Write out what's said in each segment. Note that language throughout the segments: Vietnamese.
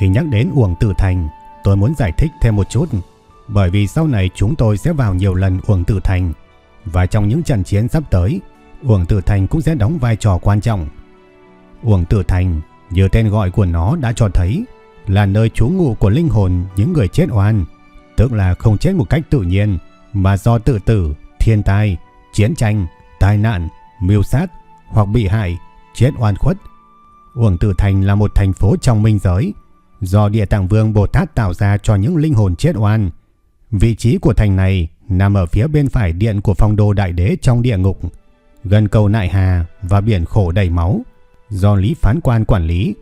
Khi nhắc đến Uổng Tử Thành, tôi muốn giải thích thêm một chút, bởi vì sau này chúng tôi sẽ vào nhiều lần Uổng Tử Thành, và trong những trận chiến sắp tới, Uổng Tử Thành cũng sẽ đóng vai trò quan trọng. Uổng Tử Thành, như tên gọi của nó đã cho thấy, là nơi trú ngụ của linh hồn những người chết oan, tức là không chết một cách tự nhiên, mà do tự tử, thiên tai, chiến tranh, tai nạn, mưu sát hoặc bị hại, chết oan khuất. Uổng Tử Thành là một thành phố trong minh giới, do Địa Tạng Vương Bồ Tát tạo ra cho những linh hồn chết oan. Vị trí của thành này nằm ở phía bên phải điện của phong đô đại đế trong địa ngục, gần cầu Nại Hà và biển khổ đầy máu, do Lý Phán Quan quản lý.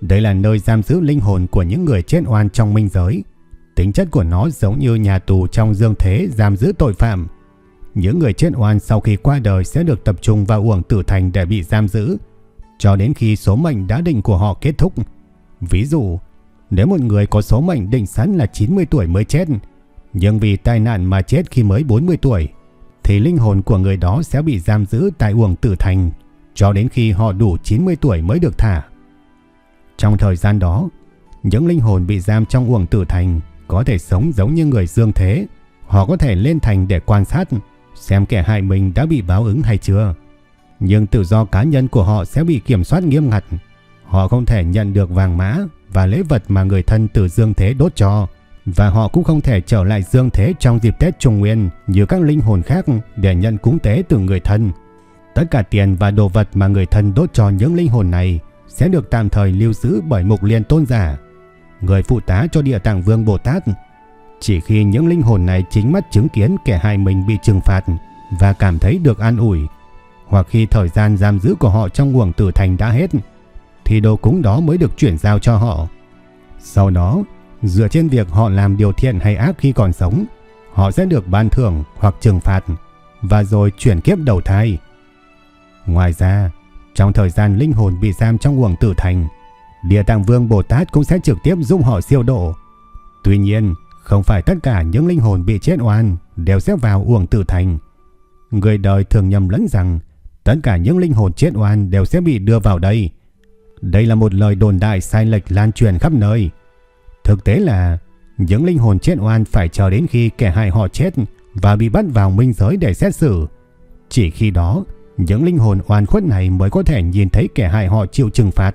Đây là nơi giam giữ linh hồn của những người chết oan trong minh giới. Tính chất của nó giống như nhà tù trong dương thế giam giữ tội phạm. Những người chết oan sau khi qua đời sẽ được tập trung vào uổng tử thành để bị giam giữ, cho đến khi số mệnh đã định của họ kết thúc. Ví dụ, nếu một người có số mệnh định sẵn là 90 tuổi mới chết, nhưng vì tai nạn mà chết khi mới 40 tuổi, thì linh hồn của người đó sẽ bị giam giữ tại uổng tử thành cho đến khi họ đủ 90 tuổi mới được thả. Trong thời gian đó, những linh hồn bị giam trong uổng tử thành có thể sống giống như người dương thế, họ có thể lên thành để quan sát xem kẻ hại mình đã bị báo ứng hay chưa. Nhưng tự do cá nhân của họ sẽ bị kiểm soát nghiêm ngặt. Họ không thể nhận được vàng mã và lễ vật mà người thân từ dương thế đốt cho. Và họ cũng không thể trở lại dương thế trong dịp Tết Trung Nguyên như các linh hồn khác để nhận cúng tế từ người thân. Tất cả tiền và đồ vật mà người thân đốt cho những linh hồn này sẽ được tạm thời lưu giữ bởi mục liên tôn giả, người phụ tá cho địa tạng vương Bồ Tát. Chỉ khi những linh hồn này chính mắt chứng kiến kẻ hại mình bị trừng phạt và cảm thấy được an ủi, hoặc khi thời gian giam giữ của họ trong nguồn tử thành đã hết, thì đồ cúng đó mới được chuyển giao cho họ. Sau đó, dựa trên việc họ làm điều thiện hay ác khi còn sống, họ sẽ được ban thưởng hoặc trừng phạt và rồi chuyển kiếp đầu thai. Ngoài ra, trong thời gian linh hồn bị giam trong nguồn tử thành, Địa Tạng Vương Bồ Tát cũng sẽ trực tiếp giúp họ siêu độ. Tuy nhiên, không phải tất cả những linh hồn bị chết oan đều sẽ vào uổng tử thành. Người đời thường nhầm lẫn rằng tất cả những linh hồn chết oan đều sẽ bị đưa vào đây. Đây là một lời đồn đại sai lệch lan truyền khắp nơi. Thực tế là những linh hồn chết oan phải chờ đến khi kẻ hại họ chết và bị bắt vào minh giới để xét xử. Chỉ khi đó, những linh hồn oan khuất này mới có thể nhìn thấy kẻ hại họ chịu trừng phạt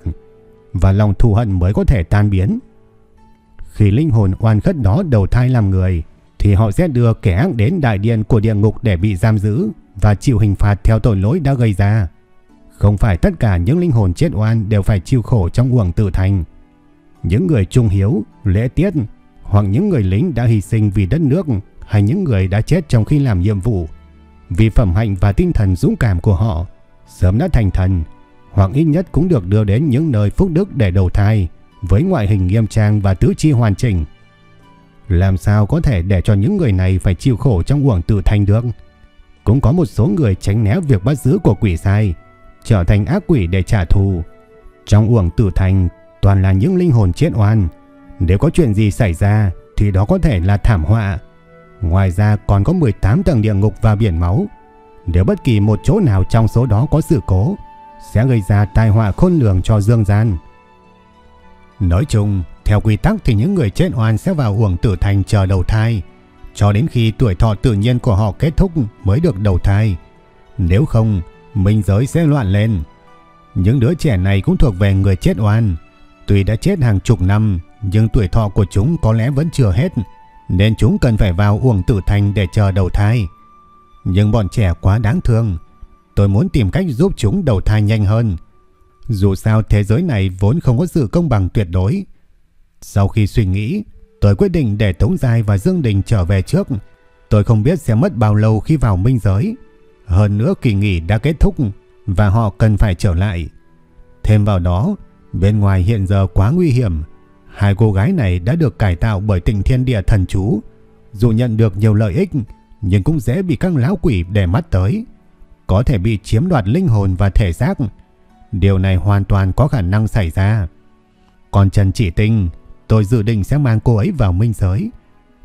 và lòng thù hận mới có thể tan biến. Khi linh hồn oan khuất đó đầu thai làm người thì họ sẽ đưa kẻ ác đến đại điện của địa ngục để bị giam giữ và chịu hình phạt theo tội lỗi đã gây ra. Không phải tất cả những linh hồn chết oan đều phải chịu khổ trong uổng tử thành. Những người trung hiếu, lễ tiết hoặc những người lính đã hy sinh vì đất nước hay những người đã chết trong khi làm nhiệm vụ vì phẩm hạnh và tinh thần dũng cảm của họ sớm đã thành thần hoặc ít nhất cũng được đưa đến những nơi phúc đức để đầu thai với ngoại hình nghiêm trang và tứ chi hoàn chỉnh. Làm sao có thể để cho những người này phải chịu khổ trong uổng tử thành được? Cũng có một số người tránh né việc bắt giữ của quỷ sai, trở thành ác quỷ để trả thù. Trong uổng tử thành toàn là những linh hồn chết oan. Nếu có chuyện gì xảy ra thì đó có thể là thảm họa. Ngoài ra còn có 18 tầng địa ngục và biển máu. Nếu bất kỳ một chỗ nào trong số đó có sự cố, sẽ gây ra tai họa khôn lường cho dương gian. Nói chung, theo quy tắc thì những người chết oan sẽ vào uổng tử thành chờ đầu thai, cho đến khi tuổi thọ tự nhiên của họ kết thúc mới được đầu thai. Nếu không, minh giới sẽ loạn lên. Những đứa trẻ này cũng thuộc về người chết oan. Tuy đã chết hàng chục năm, nhưng tuổi thọ của chúng có lẽ vẫn chưa hết, nên chúng cần phải vào uổng tử thành để chờ đầu thai. Nhưng bọn trẻ quá đáng thương, tôi muốn tìm cách giúp chúng đầu thai nhanh hơn. Dù sao thế giới này vốn không có sự công bằng tuyệt đối. Sau khi suy nghĩ, tôi quyết định để Tống Giai và Dương Đình trở về trước. Tôi không biết sẽ mất bao lâu khi vào minh giới. Hơn nữa kỳ nghỉ đã kết thúc và họ cần phải trở lại. Thêm vào đó, bên ngoài hiện giờ quá nguy hiểm. Hai cô gái này đã được cải tạo bởi tình thiên địa thần chú. Dù nhận được nhiều lợi ích, nhưng cũng dễ bị các lão quỷ để mắt tới. Có thể bị chiếm đoạt linh hồn và thể xác. Điều này hoàn toàn có khả năng xảy ra. Còn Trần Chỉ Tinh, tôi dự định sẽ mang cô ấy vào minh giới.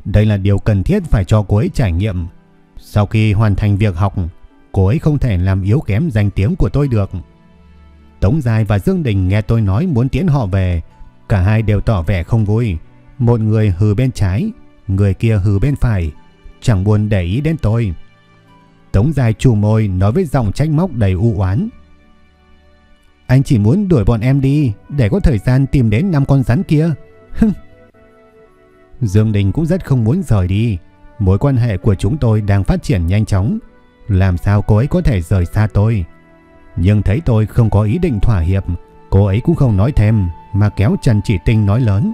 Đây là điều cần thiết phải cho cô ấy trải nghiệm. Sau khi hoàn thành việc học, cô ấy không thể làm yếu kém danh tiếng của tôi được. Tống Giai và Dương Đình nghe tôi nói muốn tiễn họ về, cả hai đều tỏ vẻ không vui. Một người hừ bên trái, người kia hừ bên phải, chẳng buồn để ý đến tôi. Tống Giai chủ môi nói với giọng trách móc đầy u oán. Anh chỉ muốn đuổi bọn em đi để có thời gian tìm đến năm con rắn kia. Dương Đình cũng rất không muốn rời đi. Mối quan hệ của chúng tôi đang phát triển nhanh chóng. Làm sao cô ấy có thể rời xa tôi? Nhưng thấy tôi không có ý định thỏa hiệp, cô ấy cũng không nói thêm mà kéo Trần Chỉ Tinh nói lớn.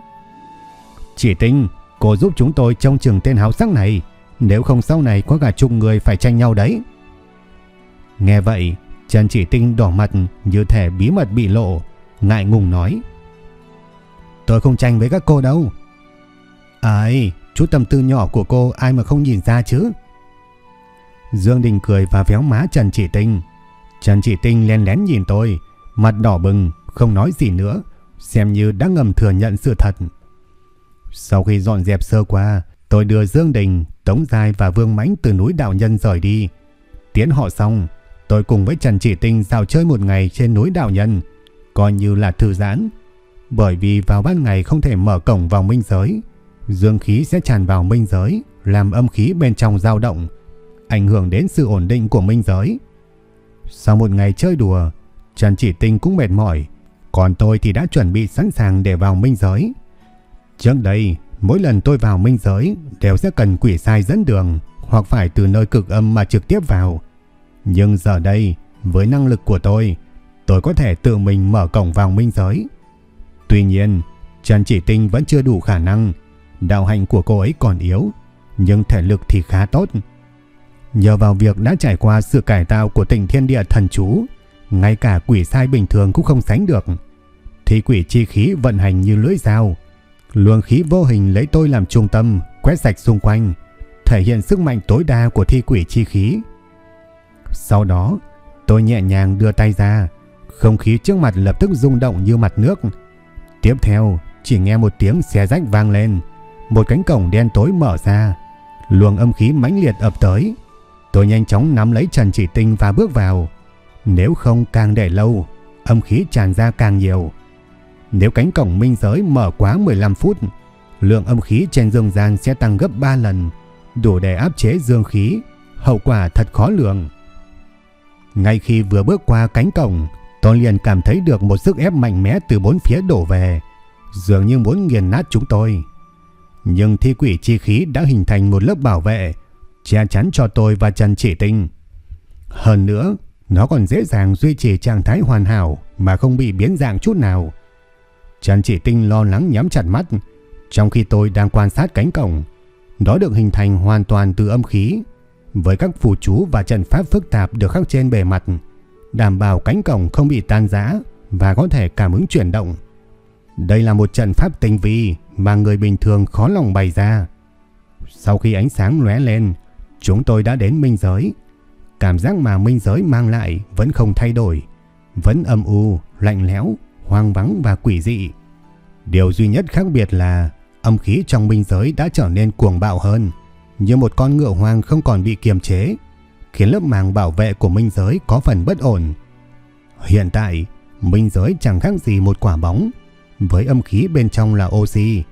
Chỉ Tinh, cô giúp chúng tôi trong trường tên háo sắc này. Nếu không sau này có cả chục người phải tranh nhau đấy. Nghe vậy, Trần Chỉ Tinh đỏ mặt như thể bí mật bị lộ, ngại ngùng nói. Tôi không tranh với các cô đâu. Ai, chút tâm tư nhỏ của cô ai mà không nhìn ra chứ. Dương Đình cười và véo má Trần Chỉ Tinh. Trần Chỉ Tinh len lén nhìn tôi, mặt đỏ bừng, không nói gì nữa, xem như đã ngầm thừa nhận sự thật. Sau khi dọn dẹp sơ qua, tôi đưa Dương Đình, Tống Giai và Vương Mãnh từ núi Đạo Nhân rời đi. Tiến họ xong, tôi cùng với Trần Chỉ Tinh dạo chơi một ngày trên núi Đạo Nhân, coi như là thư giãn. Bởi vì vào ban ngày không thể mở cổng vào minh giới, dương khí sẽ tràn vào minh giới, làm âm khí bên trong dao động, ảnh hưởng đến sự ổn định của minh giới. Sau một ngày chơi đùa, Trần Chỉ Tinh cũng mệt mỏi, còn tôi thì đã chuẩn bị sẵn sàng để vào minh giới. Trước đây, mỗi lần tôi vào minh giới đều sẽ cần quỷ sai dẫn đường hoặc phải từ nơi cực âm mà trực tiếp vào. Nhưng giờ đây, với năng lực của tôi, tôi có thể tự mình mở cổng vào minh giới. Tuy nhiên, Trần Chỉ Tinh vẫn chưa đủ khả năng. Đạo hành của cô ấy còn yếu, nhưng thể lực thì khá tốt. Nhờ vào việc đã trải qua sự cải tạo của tình thiên địa thần chú, ngay cả quỷ sai bình thường cũng không sánh được. Thì quỷ chi khí vận hành như lưỡi dao. Luồng khí vô hình lấy tôi làm trung tâm, quét sạch xung quanh, thể hiện sức mạnh tối đa của thi quỷ chi khí. Sau đó, tôi nhẹ nhàng đưa tay ra, không khí trước mặt lập tức rung động như mặt nước. Tiếp theo, chỉ nghe một tiếng xé rách vang lên, một cánh cổng đen tối mở ra, luồng âm khí mãnh liệt ập tới. Tôi nhanh chóng nắm lấy Trần Chỉ Tinh và bước vào. Nếu không càng để lâu, âm khí tràn ra càng nhiều. Nếu cánh cổng minh giới mở quá 15 phút, lượng âm khí trên dương gian sẽ tăng gấp 3 lần, đủ để áp chế dương khí, hậu quả thật khó lường. Ngay khi vừa bước qua cánh cổng, tôi liền cảm thấy được một sức ép mạnh mẽ từ bốn phía đổ về, dường như muốn nghiền nát chúng tôi. Nhưng thi quỷ chi khí đã hình thành một lớp bảo vệ, che chắn cho tôi và Trần Chỉ Tinh. Hơn nữa, nó còn dễ dàng duy trì trạng thái hoàn hảo mà không bị biến dạng chút nào. Trần Chỉ Tinh lo lắng nhắm chặt mắt, trong khi tôi đang quan sát cánh cổng. Nó được hình thành hoàn toàn từ âm khí, với các phù chú và trận pháp phức tạp được khắc trên bề mặt, đảm bảo cánh cổng không bị tan rã và có thể cảm ứng chuyển động. Đây là một trận pháp tinh vi mà người bình thường khó lòng bày ra. Sau khi ánh sáng lóe lên, chúng tôi đã đến minh giới. Cảm giác mà minh giới mang lại vẫn không thay đổi, vẫn âm u, lạnh lẽo, hoang vắng và quỷ dị. Điều duy nhất khác biệt là âm khí trong minh giới đã trở nên cuồng bạo hơn, như một con ngựa hoang không còn bị kiềm chế, khiến lớp màng bảo vệ của minh giới có phần bất ổn. Hiện tại, minh giới chẳng khác gì một quả bóng, với âm khí bên trong là oxy.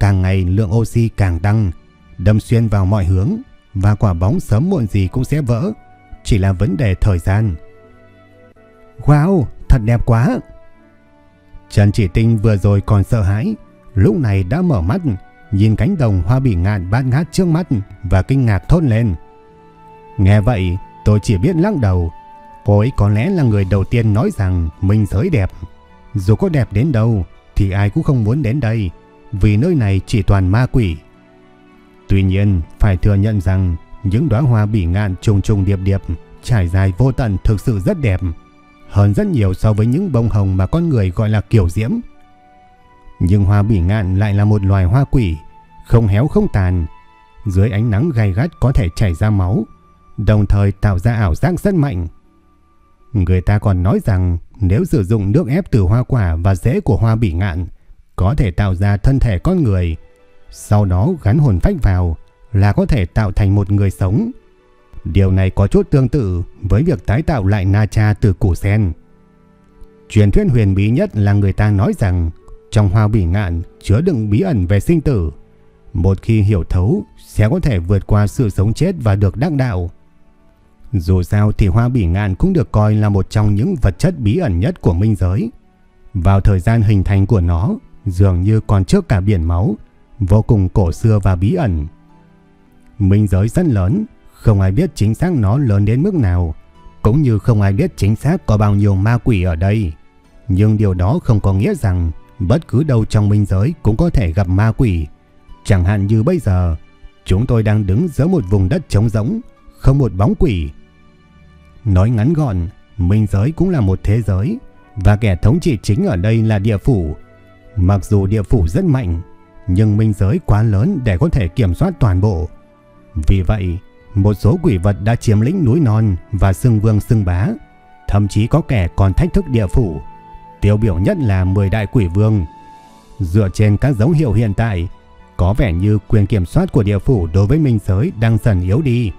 Càng ngày lượng oxy càng tăng, đâm xuyên vào mọi hướng và quả bóng sớm muộn gì cũng sẽ vỡ, chỉ là vấn đề thời gian. Wow, thật đẹp quá! Trần Chỉ Tinh vừa rồi còn sợ hãi, lúc này đã mở mắt, nhìn cánh đồng hoa bị ngạn bát ngát trước mắt và kinh ngạc thốt lên. Nghe vậy, tôi chỉ biết lắc đầu. Cô ấy có lẽ là người đầu tiên nói rằng mình giới đẹp. Dù có đẹp đến đâu thì ai cũng không muốn đến đây vì nơi này chỉ toàn ma quỷ. Tuy nhiên, phải thừa nhận rằng những đóa hoa bỉ ngạn trùng trùng điệp điệp trải dài vô tận thực sự rất đẹp, hơn rất nhiều so với những bông hồng mà con người gọi là kiểu diễm. Nhưng hoa bỉ ngạn lại là một loài hoa quỷ, không héo không tàn, dưới ánh nắng gay gắt có thể chảy ra máu, đồng thời tạo ra ảo giác rất mạnh. Người ta còn nói rằng nếu sử dụng nước ép từ hoa quả và rễ của hoa bỉ ngạn, có thể tạo ra thân thể con người, sau đó gắn hồn phách vào là có thể tạo thành một người sống. Điều này có chút tương tự với việc tái tạo lại na cha từ củ sen. Truyền thuyết huyền bí nhất là người ta nói rằng trong hoa bỉ ngạn chứa đựng bí ẩn về sinh tử. Một khi hiểu thấu sẽ có thể vượt qua sự sống chết và được đắc đạo. Dù sao thì hoa bỉ ngạn cũng được coi là một trong những vật chất bí ẩn nhất của minh giới. Vào thời gian hình thành của nó, dường như còn trước cả biển máu, vô cùng cổ xưa và bí ẩn. Minh giới rất lớn, không ai biết chính xác nó lớn đến mức nào, cũng như không ai biết chính xác có bao nhiêu ma quỷ ở đây. Nhưng điều đó không có nghĩa rằng bất cứ đâu trong minh giới cũng có thể gặp ma quỷ. Chẳng hạn như bây giờ, chúng tôi đang đứng giữa một vùng đất trống rỗng, không một bóng quỷ. Nói ngắn gọn, minh giới cũng là một thế giới, và kẻ thống trị chính ở đây là địa phủ. Mặc dù địa phủ rất mạnh, nhưng minh giới quá lớn để có thể kiểm soát toàn bộ. Vì vậy, một số quỷ vật đã chiếm lĩnh núi non và xưng vương xưng bá, thậm chí có kẻ còn thách thức địa phủ. Tiêu biểu nhất là 10 đại quỷ vương. Dựa trên các dấu hiệu hiện tại, có vẻ như quyền kiểm soát của địa phủ đối với minh giới đang dần yếu đi.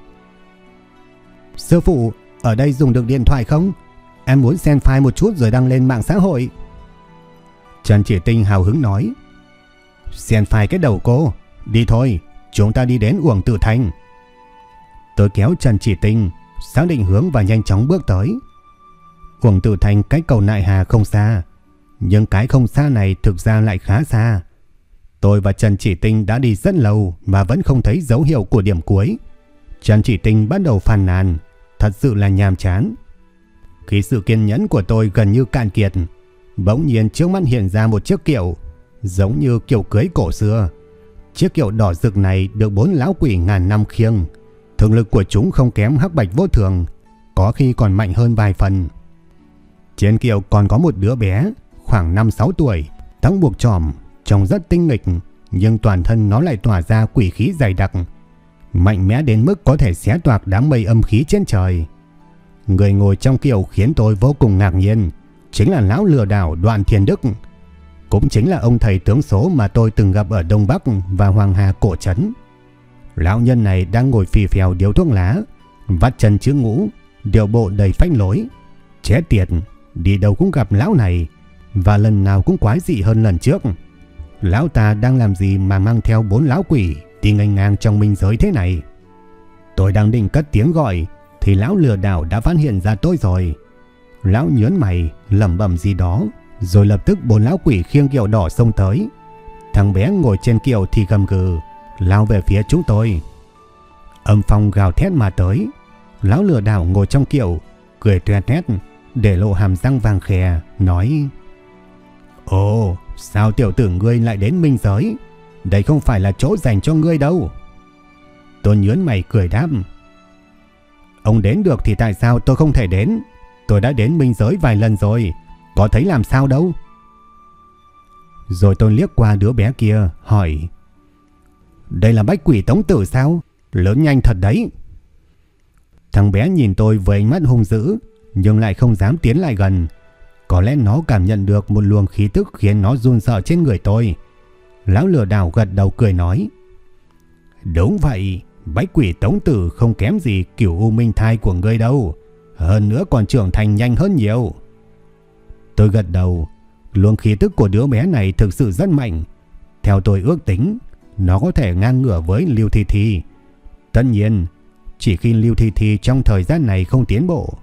Sư phụ, ở đây dùng được điện thoại không? Em muốn xem file một chút rồi đăng lên mạng xã hội. Trần Chỉ Tinh hào hứng nói. Xem phải cái đầu cô. Đi thôi, chúng ta đi đến Uổng Tử Thành. Tôi kéo Trần Chỉ Tinh, xác định hướng và nhanh chóng bước tới. Uổng Tử Thành cách cầu Nại Hà không xa, nhưng cái không xa này thực ra lại khá xa. Tôi và Trần Chỉ Tinh đã đi rất lâu mà vẫn không thấy dấu hiệu của điểm cuối. Trần Chỉ Tinh bắt đầu phàn nàn, thật sự là nhàm chán. Khi sự kiên nhẫn của tôi gần như cạn kiệt, bỗng nhiên trước mắt hiện ra một chiếc kiệu, giống như kiệu cưới cổ xưa. Chiếc kiệu đỏ rực này được bốn lão quỷ ngàn năm khiêng. Thường lực của chúng không kém hắc bạch vô thường, có khi còn mạnh hơn vài phần. Trên kiệu còn có một đứa bé, khoảng 5-6 tuổi, tóc buộc tròm, trông rất tinh nghịch, nhưng toàn thân nó lại tỏa ra quỷ khí dày đặc, mạnh mẽ đến mức có thể xé toạc đám mây âm khí trên trời. Người ngồi trong kiệu khiến tôi vô cùng ngạc nhiên, chính là lão lừa đảo Đoạn Thiên Đức. Cũng chính là ông thầy tướng số mà tôi từng gặp ở Đông Bắc và Hoàng Hà Cổ Trấn. Lão nhân này đang ngồi phì phèo điếu thuốc lá, vắt chân chữ ngũ, điệu bộ đầy phách lối. Chết tiệt, đi đâu cũng gặp lão này, và lần nào cũng quái dị hơn lần trước. Lão ta đang làm gì mà mang theo bốn lão quỷ đi ngành ngang trong minh giới thế này? Tôi đang định cất tiếng gọi, thì lão lừa đảo đã phát hiện ra tôi rồi. Lão nhớn mày, lẩm bẩm gì đó, rồi lập tức bốn lão quỷ khiêng kiệu đỏ xông tới. Thằng bé ngồi trên kiệu thì gầm gừ, lao về phía chúng tôi. Âm phong gào thét mà tới. Lão lừa đảo ngồi trong kiệu, cười tuét nét, để lộ hàm răng vàng khè, nói Ồ, sao tiểu tử ngươi lại đến minh giới? Đây không phải là chỗ dành cho ngươi đâu. Tôi nhớn mày cười đáp. Ông đến được thì tại sao tôi không thể đến? Tôi đã đến minh giới vài lần rồi, có thấy làm sao đâu. Rồi tôi liếc qua đứa bé kia, hỏi. Đây là bách quỷ tống tử sao? Lớn nhanh thật đấy. Thằng bé nhìn tôi với ánh mắt hung dữ, nhưng lại không dám tiến lại gần. Có lẽ nó cảm nhận được một luồng khí tức khiến nó run sợ trên người tôi. Lão lừa đảo gật đầu cười nói. Đúng vậy, bách quỷ tống tử không kém gì kiểu u minh thai của ngươi đâu. Hơn nữa còn trưởng thành nhanh hơn nhiều. Tôi gật đầu, luồng khí tức của đứa bé này thực sự rất mạnh. Theo tôi ước tính, nó có thể ngang ngửa với Lưu Thi Thi. Tất nhiên, chỉ khi Lưu Thi Thi trong thời gian này không tiến bộ.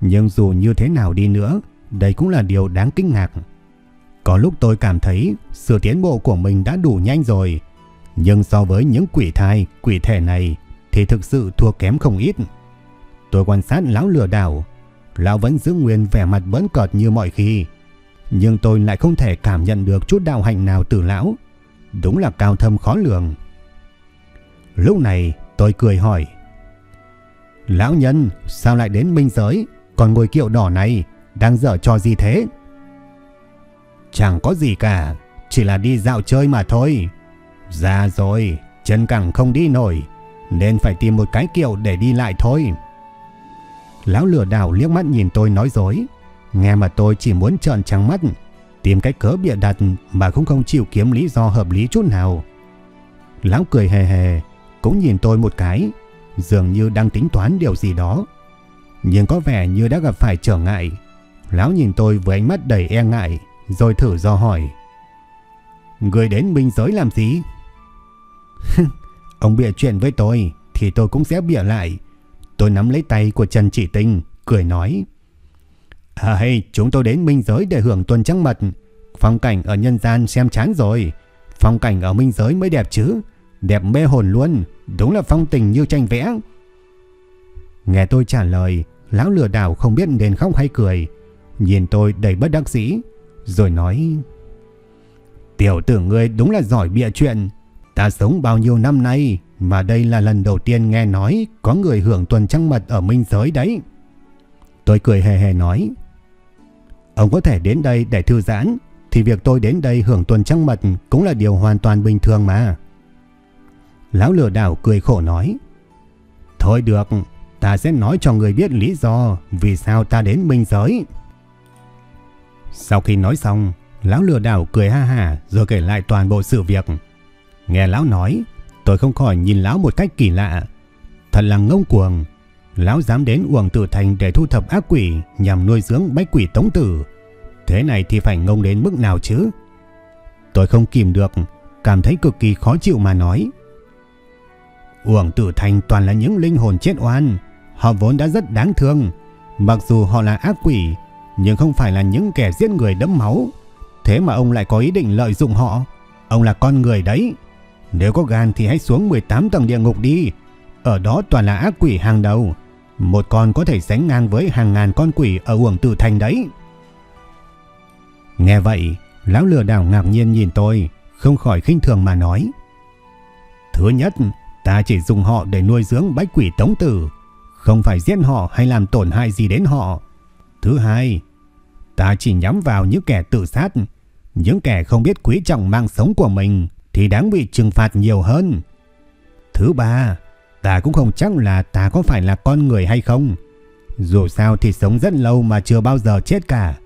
Nhưng dù như thế nào đi nữa, đây cũng là điều đáng kinh ngạc. Có lúc tôi cảm thấy sự tiến bộ của mình đã đủ nhanh rồi. Nhưng so với những quỷ thai, quỷ thể này thì thực sự thua kém không ít. Tôi quan sát lão lừa đảo. Lão vẫn giữ nguyên vẻ mặt bấn cợt như mọi khi. Nhưng tôi lại không thể cảm nhận được chút đạo hạnh nào từ lão. Đúng là cao thâm khó lường. Lúc này, tôi cười hỏi. Lão nhân, sao lại đến minh giới Còn ngồi kiệu đỏ này Đang dở trò gì thế Chẳng có gì cả, Chỉ là đi dạo chơi mà thôi Già rồi, Chân cẳng không đi nổi, Nên phải tìm một cái kiệu để đi lại thôi Lão lừa đảo liếc mắt nhìn tôi nói dối Nghe mà tôi chỉ muốn trợn trắng mắt Tìm cách cớ bịa đặt Mà cũng không chịu kiếm lý do hợp lý chút nào Lão cười hề hề Cũng nhìn tôi một cái dường như đang tính toán điều gì đó. Nhưng có vẻ như đã gặp phải trở ngại. Lão nhìn tôi với ánh mắt đầy e ngại, rồi thử do hỏi. Người đến minh giới làm gì? Ông bịa chuyện với tôi, thì tôi cũng sẽ bịa lại. Tôi nắm lấy tay của Trần Chỉ Tinh, cười nói. À hay, chúng tôi đến minh giới để hưởng tuần trăng mật. Phong cảnh ở nhân gian xem chán rồi. Phong cảnh ở minh giới mới đẹp chứ. Đẹp mê hồn luôn, đúng là phong tình như tranh vẽ. Nghe tôi trả lời, lão lừa đảo không biết nên khóc hay cười, nhìn tôi đầy bất đắc dĩ, rồi nói Tiểu tử ngươi đúng là giỏi bịa chuyện, ta sống bao nhiêu năm nay mà đây là lần đầu tiên nghe nói có người hưởng tuần trăng mật ở minh giới đấy. Tôi cười hề hề nói Ông có thể đến đây để thư giãn thì việc tôi đến đây hưởng tuần trăng mật cũng là điều hoàn toàn bình thường mà. Lão lừa đảo cười khổ nói. Thôi được, ta sẽ nói cho người biết lý do vì sao ta đến minh giới. Sau khi nói xong, lão lừa đảo cười ha hà rồi kể lại toàn bộ sự việc. Nghe lão nói, tôi không khỏi nhìn lão một cách kỳ lạ. Thật là ngông cuồng. Lão dám đến uổng tử thành để thu thập ác quỷ nhằm nuôi dưỡng bách quỷ tống tử. Thế này thì phải ngông đến mức nào chứ? Tôi không kìm được, cảm thấy cực kỳ khó chịu mà nói. Uổng tử thành toàn là những linh hồn chết oan. Họ vốn đã rất đáng thương. Mặc dù họ là ác quỷ, nhưng không phải là những kẻ giết người đẫm máu. Thế mà ông lại có ý định lợi dụng họ. Ông là con người đấy. Nếu có gan thì hãy xuống 18 tầng địa ngục đi. Ở đó toàn là ác quỷ hàng đầu. Một con có thể sánh ngang với hàng ngàn con quỷ ở uổng tử thành đấy. Nghe vậy, lão lừa đảo ngạc nhiên nhìn tôi, không khỏi khinh thường mà nói. Thứ nhất, Ta chỉ dùng họ để nuôi dưỡng bách quỷ tống tử, không phải giết họ hay làm tổn hại gì đến họ. Thứ hai, ta chỉ nhắm vào những kẻ tự sát, những kẻ không biết quý trọng mạng sống của mình thì đáng bị trừng phạt nhiều hơn. Thứ ba, ta cũng không chắc là ta có phải là con người hay không. Dù sao thì sống rất lâu mà chưa bao giờ chết cả.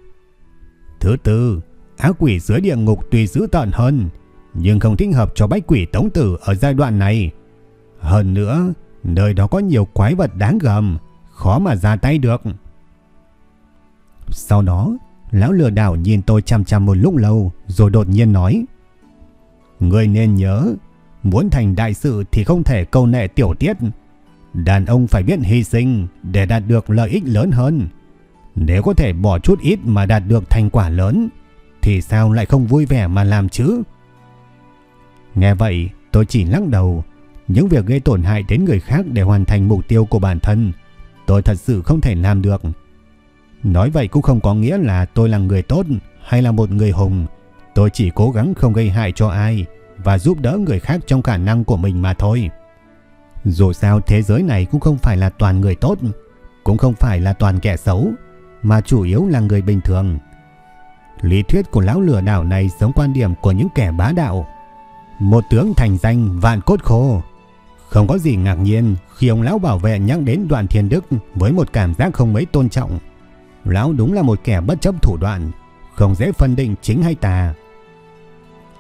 Thứ tư, ác quỷ dưới địa ngục tuy dữ tợn hơn, nhưng không thích hợp cho bách quỷ tống tử ở giai đoạn này. Hơn nữa, nơi đó có nhiều quái vật đáng gầm, khó mà ra tay được. Sau đó, lão lừa đảo nhìn tôi chăm chăm một lúc lâu rồi đột nhiên nói. Người nên nhớ, muốn thành đại sự thì không thể câu nệ tiểu tiết. Đàn ông phải biết hy sinh để đạt được lợi ích lớn hơn. Nếu có thể bỏ chút ít mà đạt được thành quả lớn, thì sao lại không vui vẻ mà làm chứ? Nghe vậy, tôi chỉ lắc đầu, những việc gây tổn hại đến người khác để hoàn thành mục tiêu của bản thân, tôi thật sự không thể làm được. Nói vậy cũng không có nghĩa là tôi là người tốt hay là một người hùng. Tôi chỉ cố gắng không gây hại cho ai và giúp đỡ người khác trong khả năng của mình mà thôi. Dù sao thế giới này cũng không phải là toàn người tốt, cũng không phải là toàn kẻ xấu, mà chủ yếu là người bình thường. Lý thuyết của lão lừa đảo này giống quan điểm của những kẻ bá đạo. Một tướng thành danh vạn cốt khô, không có gì ngạc nhiên khi ông lão bảo vệ nhắc đến đoạn thiên đức với một cảm giác không mấy tôn trọng. Lão đúng là một kẻ bất chấp thủ đoạn, không dễ phân định chính hay tà.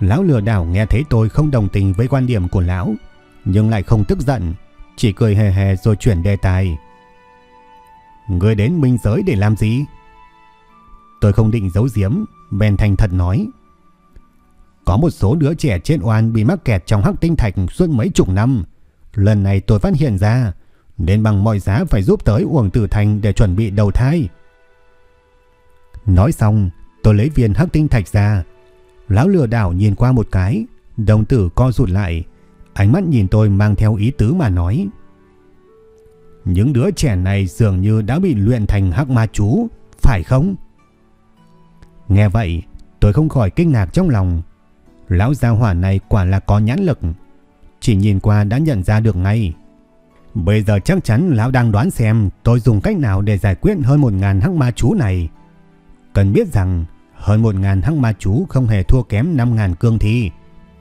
Lão lừa đảo nghe thấy tôi không đồng tình với quan điểm của lão, nhưng lại không tức giận, chỉ cười hề hề rồi chuyển đề tài. Người đến minh giới để làm gì? Tôi không định giấu giếm, bèn thành thật nói. Có một số đứa trẻ trên oan bị mắc kẹt trong hắc tinh thạch suốt mấy chục năm, Lần này tôi phát hiện ra Nên bằng mọi giá phải giúp tới Uổng Tử Thành Để chuẩn bị đầu thai Nói xong Tôi lấy viên hắc tinh thạch ra Lão lừa đảo nhìn qua một cái Đồng tử co rụt lại Ánh mắt nhìn tôi mang theo ý tứ mà nói Những đứa trẻ này dường như đã bị luyện thành hắc ma chú, phải không? Nghe vậy, tôi không khỏi kinh ngạc trong lòng. Lão gia hỏa này quả là có nhãn lực. Chỉ nhìn qua đã nhận ra được ngay. Bây giờ chắc chắn lão đang đoán xem tôi dùng cách nào để giải quyết hơn một ngàn hắc ma chú này. Cần biết rằng hơn một ngàn hắc ma chú không hề thua kém năm ngàn cương thi,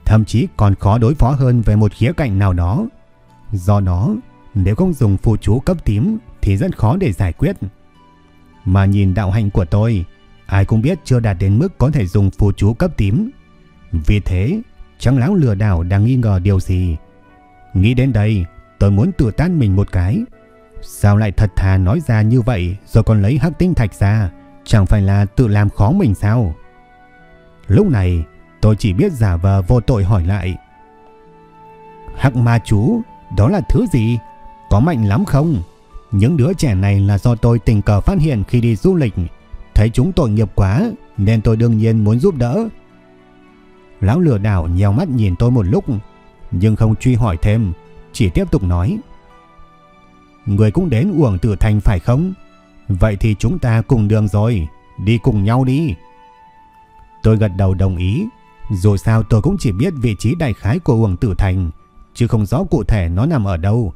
thậm chí còn khó đối phó hơn về một khía cạnh nào đó. Do đó, nếu không dùng phù chú cấp tím thì rất khó để giải quyết. Mà nhìn đạo hạnh của tôi, ai cũng biết chưa đạt đến mức có thể dùng phù chú cấp tím. Vì thế, chẳng lão lừa đảo đang nghi ngờ điều gì. Nghĩ đến đây, tôi muốn tự tan mình một cái. Sao lại thật thà nói ra như vậy rồi còn lấy hắc tinh thạch ra, chẳng phải là tự làm khó mình sao? Lúc này, tôi chỉ biết giả vờ vô tội hỏi lại. Hắc ma chú, đó là thứ gì? Có mạnh lắm không? Những đứa trẻ này là do tôi tình cờ phát hiện khi đi du lịch. Thấy chúng tội nghiệp quá nên tôi đương nhiên muốn giúp đỡ. Lão lừa đảo nhèo mắt nhìn tôi một lúc nhưng không truy hỏi thêm, chỉ tiếp tục nói. Người cũng đến uổng tử thành phải không? Vậy thì chúng ta cùng đường rồi, đi cùng nhau đi. Tôi gật đầu đồng ý, dù sao tôi cũng chỉ biết vị trí đại khái của uổng tử thành, chứ không rõ cụ thể nó nằm ở đâu.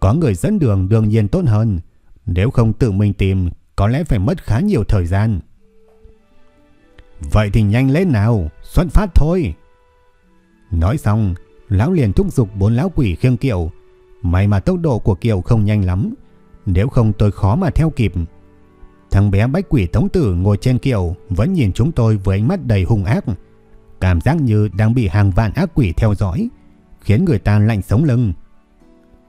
Có người dẫn đường đương nhiên tốt hơn, nếu không tự mình tìm có lẽ phải mất khá nhiều thời gian. Vậy thì nhanh lên nào, xuất phát thôi. Nói xong, lão liền thúc giục bốn lão quỷ khiêng kiệu. May mà tốc độ của kiệu không nhanh lắm, nếu không tôi khó mà theo kịp. Thằng bé bách quỷ tống tử ngồi trên kiệu vẫn nhìn chúng tôi với ánh mắt đầy hung ác. Cảm giác như đang bị hàng vạn ác quỷ theo dõi, khiến người ta lạnh sống lưng.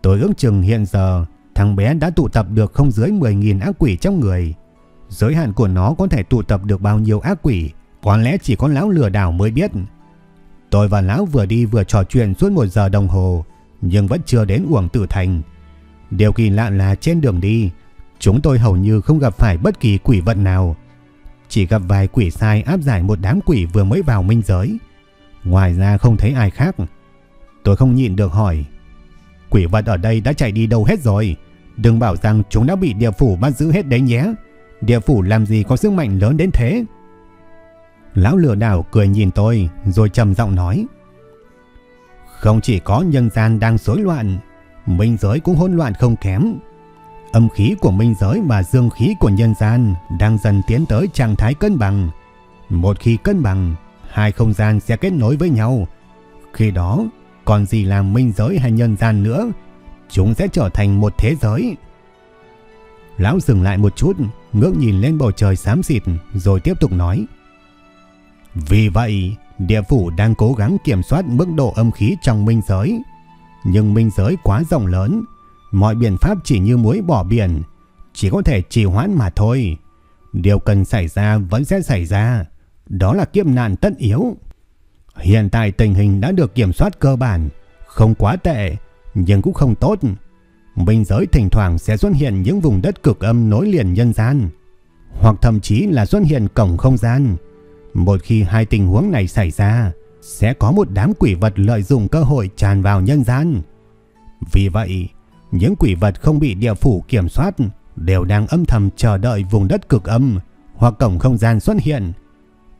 Tôi ước chừng hiện giờ thằng bé đã tụ tập được không dưới 10.000 ác quỷ trong người. Giới hạn của nó có thể tụ tập được bao nhiêu ác quỷ, có lẽ chỉ có lão lừa đảo mới biết. Tôi và lão vừa đi vừa trò chuyện suốt một giờ đồng hồ, nhưng vẫn chưa đến uổng tử thành. Điều kỳ lạ là trên đường đi, chúng tôi hầu như không gặp phải bất kỳ quỷ vật nào. Chỉ gặp vài quỷ sai áp giải một đám quỷ vừa mới vào minh giới. Ngoài ra không thấy ai khác. Tôi không nhịn được hỏi Quỷ vật ở đây đã chạy đi đâu hết rồi Đừng bảo rằng chúng đã bị địa phủ bắt giữ hết đấy nhé Địa phủ làm gì có sức mạnh lớn đến thế Lão lừa đảo cười nhìn tôi Rồi trầm giọng nói Không chỉ có nhân gian đang rối loạn Minh giới cũng hỗn loạn không kém Âm khí của minh giới và dương khí của nhân gian Đang dần tiến tới trạng thái cân bằng Một khi cân bằng Hai không gian sẽ kết nối với nhau Khi đó còn gì là minh giới hay nhân gian nữa, chúng sẽ trở thành một thế giới. Lão dừng lại một chút, ngước nhìn lên bầu trời xám xịt rồi tiếp tục nói. Vì vậy, địa phủ đang cố gắng kiểm soát mức độ âm khí trong minh giới. Nhưng minh giới quá rộng lớn, mọi biện pháp chỉ như muối bỏ biển, chỉ có thể trì hoãn mà thôi. Điều cần xảy ra vẫn sẽ xảy ra, đó là kiếp nạn tất yếu. Hiện tại tình hình đã được kiểm soát cơ bản, không quá tệ, nhưng cũng không tốt. Minh giới thỉnh thoảng sẽ xuất hiện những vùng đất cực âm nối liền nhân gian, hoặc thậm chí là xuất hiện cổng không gian. Một khi hai tình huống này xảy ra, sẽ có một đám quỷ vật lợi dụng cơ hội tràn vào nhân gian. Vì vậy, những quỷ vật không bị địa phủ kiểm soát đều đang âm thầm chờ đợi vùng đất cực âm hoặc cổng không gian xuất hiện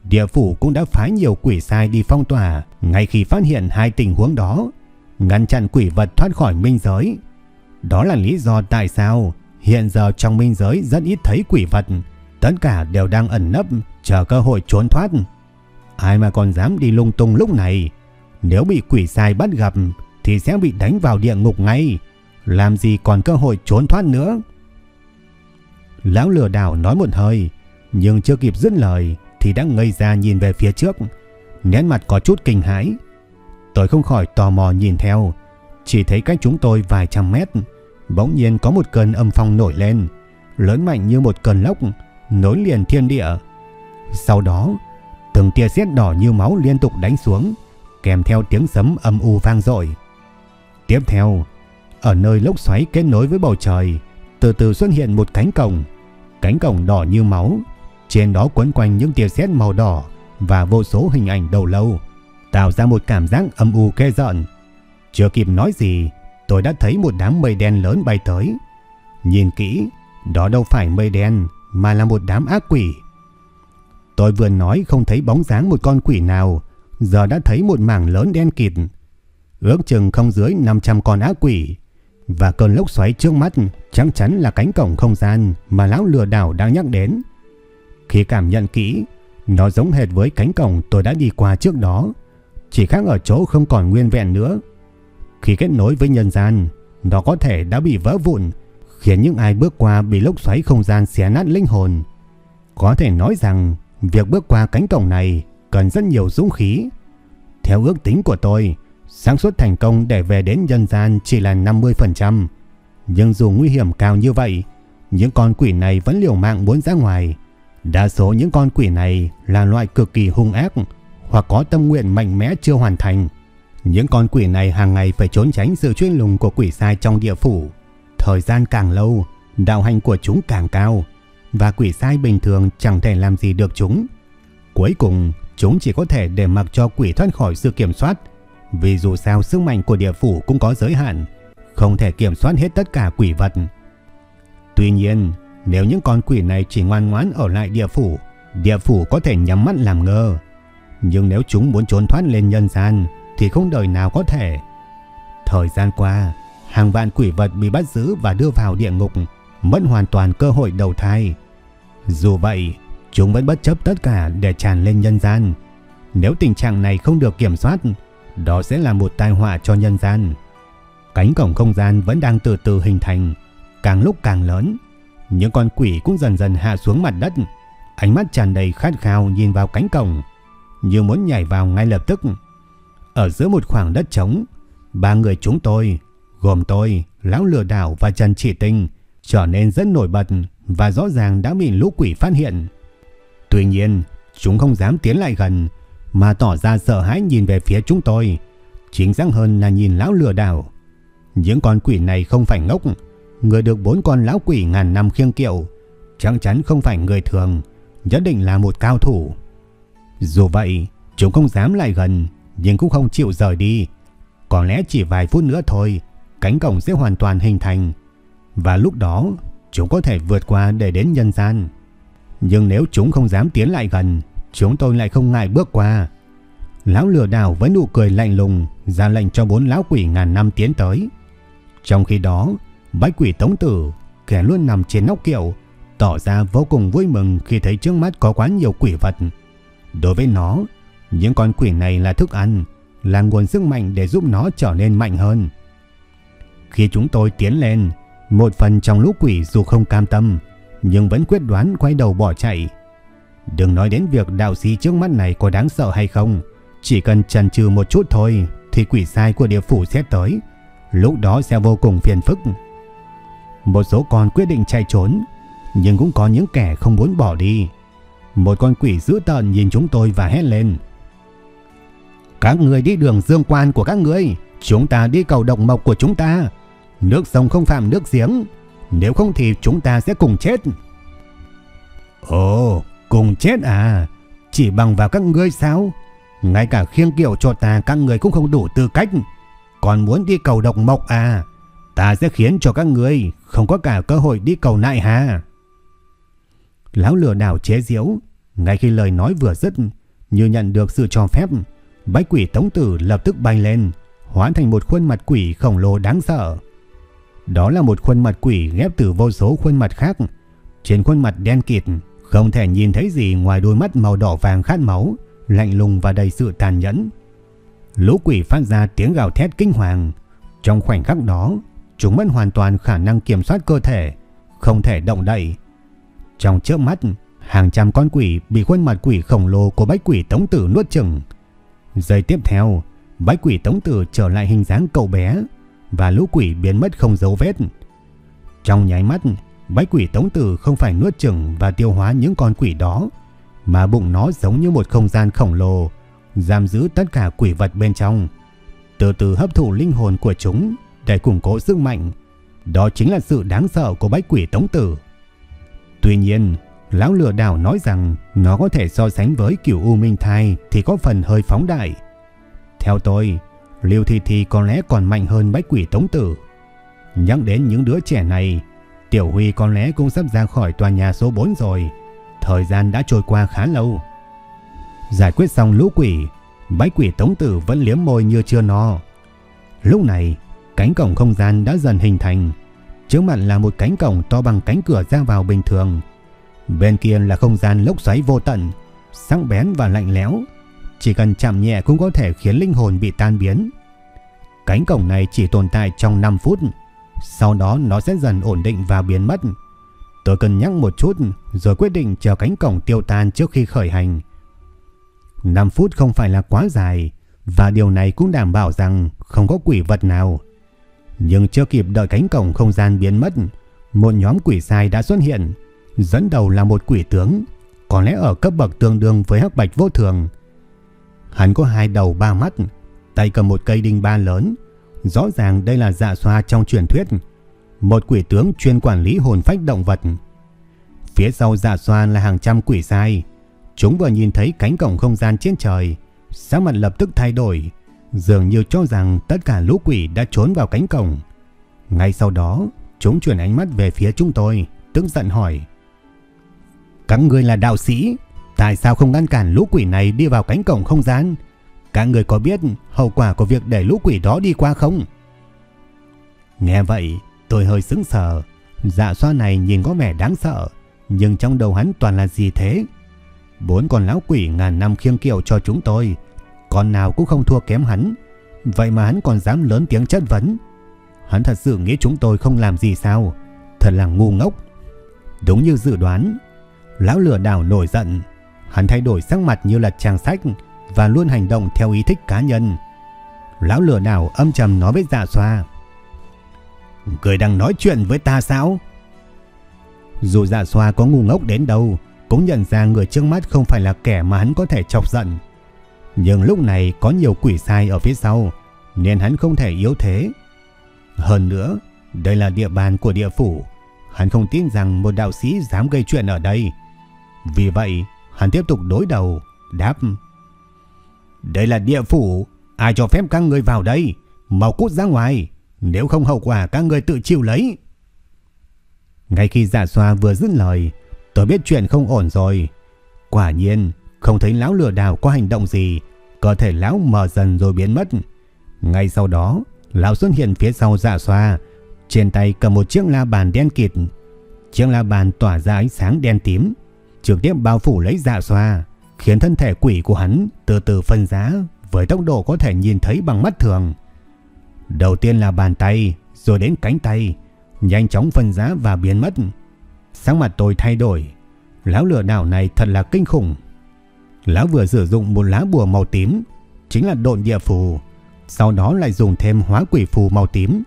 địa phủ cũng đã phái nhiều quỷ sai đi phong tỏa ngay khi phát hiện hai tình huống đó, ngăn chặn quỷ vật thoát khỏi minh giới. Đó là lý do tại sao hiện giờ trong minh giới rất ít thấy quỷ vật, tất cả đều đang ẩn nấp chờ cơ hội trốn thoát. Ai mà còn dám đi lung tung lúc này, nếu bị quỷ sai bắt gặp thì sẽ bị đánh vào địa ngục ngay, làm gì còn cơ hội trốn thoát nữa. Lão lừa đảo nói một hơi, nhưng chưa kịp dứt lời thì đã ngây ra nhìn về phía trước, nét mặt có chút kinh hãi. Tôi không khỏi tò mò nhìn theo, chỉ thấy cách chúng tôi vài trăm mét, bỗng nhiên có một cơn âm phong nổi lên, lớn mạnh như một cơn lốc, nối liền thiên địa. Sau đó, từng tia sét đỏ như máu liên tục đánh xuống, kèm theo tiếng sấm âm u vang dội. Tiếp theo, ở nơi lốc xoáy kết nối với bầu trời, từ từ xuất hiện một cánh cổng, cánh cổng đỏ như máu, trên đó quấn quanh những tia sét màu đỏ và vô số hình ảnh đầu lâu, tạo ra một cảm giác âm u ghê rợn. Chưa kịp nói gì, tôi đã thấy một đám mây đen lớn bay tới. Nhìn kỹ, đó đâu phải mây đen mà là một đám ác quỷ. Tôi vừa nói không thấy bóng dáng một con quỷ nào, giờ đã thấy một mảng lớn đen kịt. Ước chừng không dưới 500 con ác quỷ. Và cơn lốc xoáy trước mắt chắc chắn là cánh cổng không gian mà lão lừa đảo đang nhắc đến. Khi cảm nhận kỹ, nó giống hệt với cánh cổng tôi đã đi qua trước đó, chỉ khác ở chỗ không còn nguyên vẹn nữa. Khi kết nối với nhân gian, nó có thể đã bị vỡ vụn, khiến những ai bước qua bị lốc xoáy không gian xé nát linh hồn. Có thể nói rằng, việc bước qua cánh cổng này cần rất nhiều dũng khí. Theo ước tính của tôi, xác suất thành công để về đến nhân gian chỉ là 50%. Nhưng dù nguy hiểm cao như vậy, những con quỷ này vẫn liều mạng muốn ra ngoài. Đa số những con quỷ này là loại cực kỳ hung ác hoặc có tâm nguyện mạnh mẽ chưa hoàn thành. Những con quỷ này hàng ngày phải trốn tránh sự chuyên lùng của quỷ sai trong địa phủ. Thời gian càng lâu, đạo hành của chúng càng cao và quỷ sai bình thường chẳng thể làm gì được chúng. Cuối cùng, chúng chỉ có thể để mặc cho quỷ thoát khỏi sự kiểm soát vì dù sao sức mạnh của địa phủ cũng có giới hạn, không thể kiểm soát hết tất cả quỷ vật. Tuy nhiên, nếu những con quỷ này chỉ ngoan ngoãn ở lại địa phủ, địa phủ có thể nhắm mắt làm ngơ. Nhưng nếu chúng muốn trốn thoát lên nhân gian thì không đời nào có thể. Thời gian qua, hàng vạn quỷ vật bị bắt giữ và đưa vào địa ngục, mất hoàn toàn cơ hội đầu thai. Dù vậy, chúng vẫn bất chấp tất cả để tràn lên nhân gian. Nếu tình trạng này không được kiểm soát, đó sẽ là một tai họa cho nhân gian. Cánh cổng không gian vẫn đang từ từ hình thành, càng lúc càng lớn. Những con quỷ cũng dần dần hạ xuống mặt đất, ánh mắt tràn đầy khát khao nhìn vào cánh cổng, như muốn nhảy vào ngay lập tức. Ở giữa một khoảng đất trống, ba người chúng tôi, gồm tôi, Lão Lừa Đảo và Trần Chỉ Tinh, trở nên rất nổi bật và rõ ràng đã bị lũ quỷ phát hiện. Tuy nhiên, chúng không dám tiến lại gần mà tỏ ra sợ hãi nhìn về phía chúng tôi. Chính xác hơn là nhìn lão lừa đảo. Những con quỷ này không phải ngốc. Người được bốn con lão quỷ ngàn năm khiêng kiệu. Chắc chắn không phải người thường. Nhất định là một cao thủ. Dù vậy, chúng không dám lại gần. Nhưng cũng không chịu rời đi. Có lẽ chỉ vài phút nữa thôi. Cánh cổng sẽ hoàn toàn hình thành. Và lúc đó, chúng có thể vượt qua để đến nhân gian. Nhưng nếu chúng không dám tiến lại gần chúng tôi lại không ngại bước qua. Lão lừa đảo với nụ cười lạnh lùng ra lệnh cho bốn lão quỷ ngàn năm tiến tới. Trong khi đó, bách quỷ tống tử, kẻ luôn nằm trên nóc kiệu, tỏ ra vô cùng vui mừng khi thấy trước mắt có quá nhiều quỷ vật. Đối với nó, những con quỷ này là thức ăn, là nguồn sức mạnh để giúp nó trở nên mạnh hơn. Khi chúng tôi tiến lên, một phần trong lũ quỷ dù không cam tâm, nhưng vẫn quyết đoán quay đầu bỏ chạy. Đừng nói đến việc đạo sĩ trước mắt này có đáng sợ hay không. Chỉ cần chần chừ một chút thôi thì quỷ sai của địa phủ sẽ tới. Lúc đó sẽ vô cùng phiền phức. Một số con quyết định chạy trốn, nhưng cũng có những kẻ không muốn bỏ đi. Một con quỷ dữ tợn nhìn chúng tôi và hét lên. Các người đi đường dương quan của các người, chúng ta đi cầu động mộc của chúng ta. Nước sông không phạm nước giếng, nếu không thì chúng ta sẽ cùng chết. Ồ, Cùng chết à? Chỉ bằng vào các ngươi sao? Ngay cả khiêng kiệu cho ta các người cũng không đủ tư cách. Còn muốn đi cầu độc mộc à? Ta sẽ khiến cho các ngươi không có cả cơ hội đi cầu nại hà. Lão lừa đảo chế diễu. Ngay khi lời nói vừa dứt, như nhận được sự cho phép, bách quỷ tống tử lập tức bay lên, hóa thành một khuôn mặt quỷ khổng lồ đáng sợ. Đó là một khuôn mặt quỷ ghép từ vô số khuôn mặt khác. Trên khuôn mặt đen kịt không thể nhìn thấy gì ngoài đôi mắt màu đỏ vàng khát máu, lạnh lùng và đầy sự tàn nhẫn. Lũ quỷ phát ra tiếng gào thét kinh hoàng. Trong khoảnh khắc đó, chúng mất hoàn toàn khả năng kiểm soát cơ thể, không thể động đậy. Trong chớp mắt, hàng trăm con quỷ bị khuôn mặt quỷ khổng lồ của bách quỷ tống tử nuốt chừng. Giây tiếp theo, bách quỷ tống tử trở lại hình dáng cậu bé và lũ quỷ biến mất không dấu vết. Trong nháy mắt, Bách quỷ tống tử không phải nuốt chừng và tiêu hóa những con quỷ đó, mà bụng nó giống như một không gian khổng lồ, giam giữ tất cả quỷ vật bên trong. Từ từ hấp thụ linh hồn của chúng để củng cố sức mạnh. Đó chính là sự đáng sợ của bách quỷ tống tử. Tuy nhiên, lão lừa đảo nói rằng nó có thể so sánh với kiểu U Minh Thai thì có phần hơi phóng đại. Theo tôi, Liêu Thi Thi có lẽ còn mạnh hơn bách quỷ tống tử. Nhắc đến những đứa trẻ này, Tiểu Huy có lẽ cũng sắp ra khỏi tòa nhà số 4 rồi. Thời gian đã trôi qua khá lâu. Giải quyết xong lũ quỷ, bách quỷ tống tử vẫn liếm môi như chưa no. Lúc này, cánh cổng không gian đã dần hình thành. Trước mặt là một cánh cổng to bằng cánh cửa ra vào bình thường. Bên kia là không gian lốc xoáy vô tận, sắc bén và lạnh lẽo. Chỉ cần chạm nhẹ cũng có thể khiến linh hồn bị tan biến. Cánh cổng này chỉ tồn tại trong 5 phút, sau đó nó sẽ dần ổn định và biến mất. Tôi cân nhắc một chút rồi quyết định chờ cánh cổng tiêu tan trước khi khởi hành. 5 phút không phải là quá dài và điều này cũng đảm bảo rằng không có quỷ vật nào. Nhưng chưa kịp đợi cánh cổng không gian biến mất, một nhóm quỷ sai đã xuất hiện. Dẫn đầu là một quỷ tướng, có lẽ ở cấp bậc tương đương với hắc bạch vô thường. Hắn có hai đầu ba mắt, tay cầm một cây đinh ba lớn. Rõ ràng đây là dạ xoa trong truyền thuyết. Một quỷ tướng chuyên quản lý hồn phách động vật. Phía sau dạ xoa là hàng trăm quỷ sai. Chúng vừa nhìn thấy cánh cổng không gian trên trời, sắc mặt lập tức thay đổi, dường như cho rằng tất cả lũ quỷ đã trốn vào cánh cổng. Ngay sau đó, chúng chuyển ánh mắt về phía chúng tôi, tức giận hỏi. Các người là đạo sĩ, tại sao không ngăn cản lũ quỷ này đi vào cánh cổng không gian? Các người có biết hậu quả của việc để lũ quỷ đó đi qua không? Nghe vậy, tôi hơi sững sờ. Dạ xoa này nhìn có vẻ đáng sợ, nhưng trong đầu hắn toàn là gì thế? Bốn con lão quỷ ngàn năm khiêng kiệu cho chúng tôi, con nào cũng không thua kém hắn. Vậy mà hắn còn dám lớn tiếng chất vấn. Hắn thật sự nghĩ chúng tôi không làm gì sao? Thật là ngu ngốc. Đúng như dự đoán, lão lừa đảo nổi giận. Hắn thay đổi sắc mặt như là trang sách và luôn hành động theo ý thích cá nhân. Lão lửa nào âm trầm nói với dạ xoa. Người đang nói chuyện với ta sao? Dù dạ xoa có ngu ngốc đến đâu, cũng nhận ra người trước mắt không phải là kẻ mà hắn có thể chọc giận. Nhưng lúc này có nhiều quỷ sai ở phía sau, nên hắn không thể yếu thế. Hơn nữa, đây là địa bàn của địa phủ, hắn không tin rằng một đạo sĩ dám gây chuyện ở đây. Vì vậy, hắn tiếp tục đối đầu, đáp. Đây là địa phủ, ai cho phép các người vào đây? Mau cút ra ngoài, nếu không hậu quả các người tự chịu lấy. Ngay khi giả xoa vừa dứt lời, tôi biết chuyện không ổn rồi. Quả nhiên, không thấy lão lừa đảo có hành động gì, cơ thể lão mờ dần rồi biến mất. Ngay sau đó, lão xuất hiện phía sau giả xoa, trên tay cầm một chiếc la bàn đen kịt. Chiếc la bàn tỏa ra ánh sáng đen tím, trực tiếp bao phủ lấy dạ xoa, khiến thân thể quỷ của hắn từ từ phân giá với tốc độ có thể nhìn thấy bằng mắt thường. Đầu tiên là bàn tay, rồi đến cánh tay, nhanh chóng phân giá và biến mất. Sáng mặt tôi thay đổi, lão lừa đảo này thật là kinh khủng. Lão vừa sử dụng một lá bùa màu tím, chính là độn địa phù, sau đó lại dùng thêm hóa quỷ phù màu tím.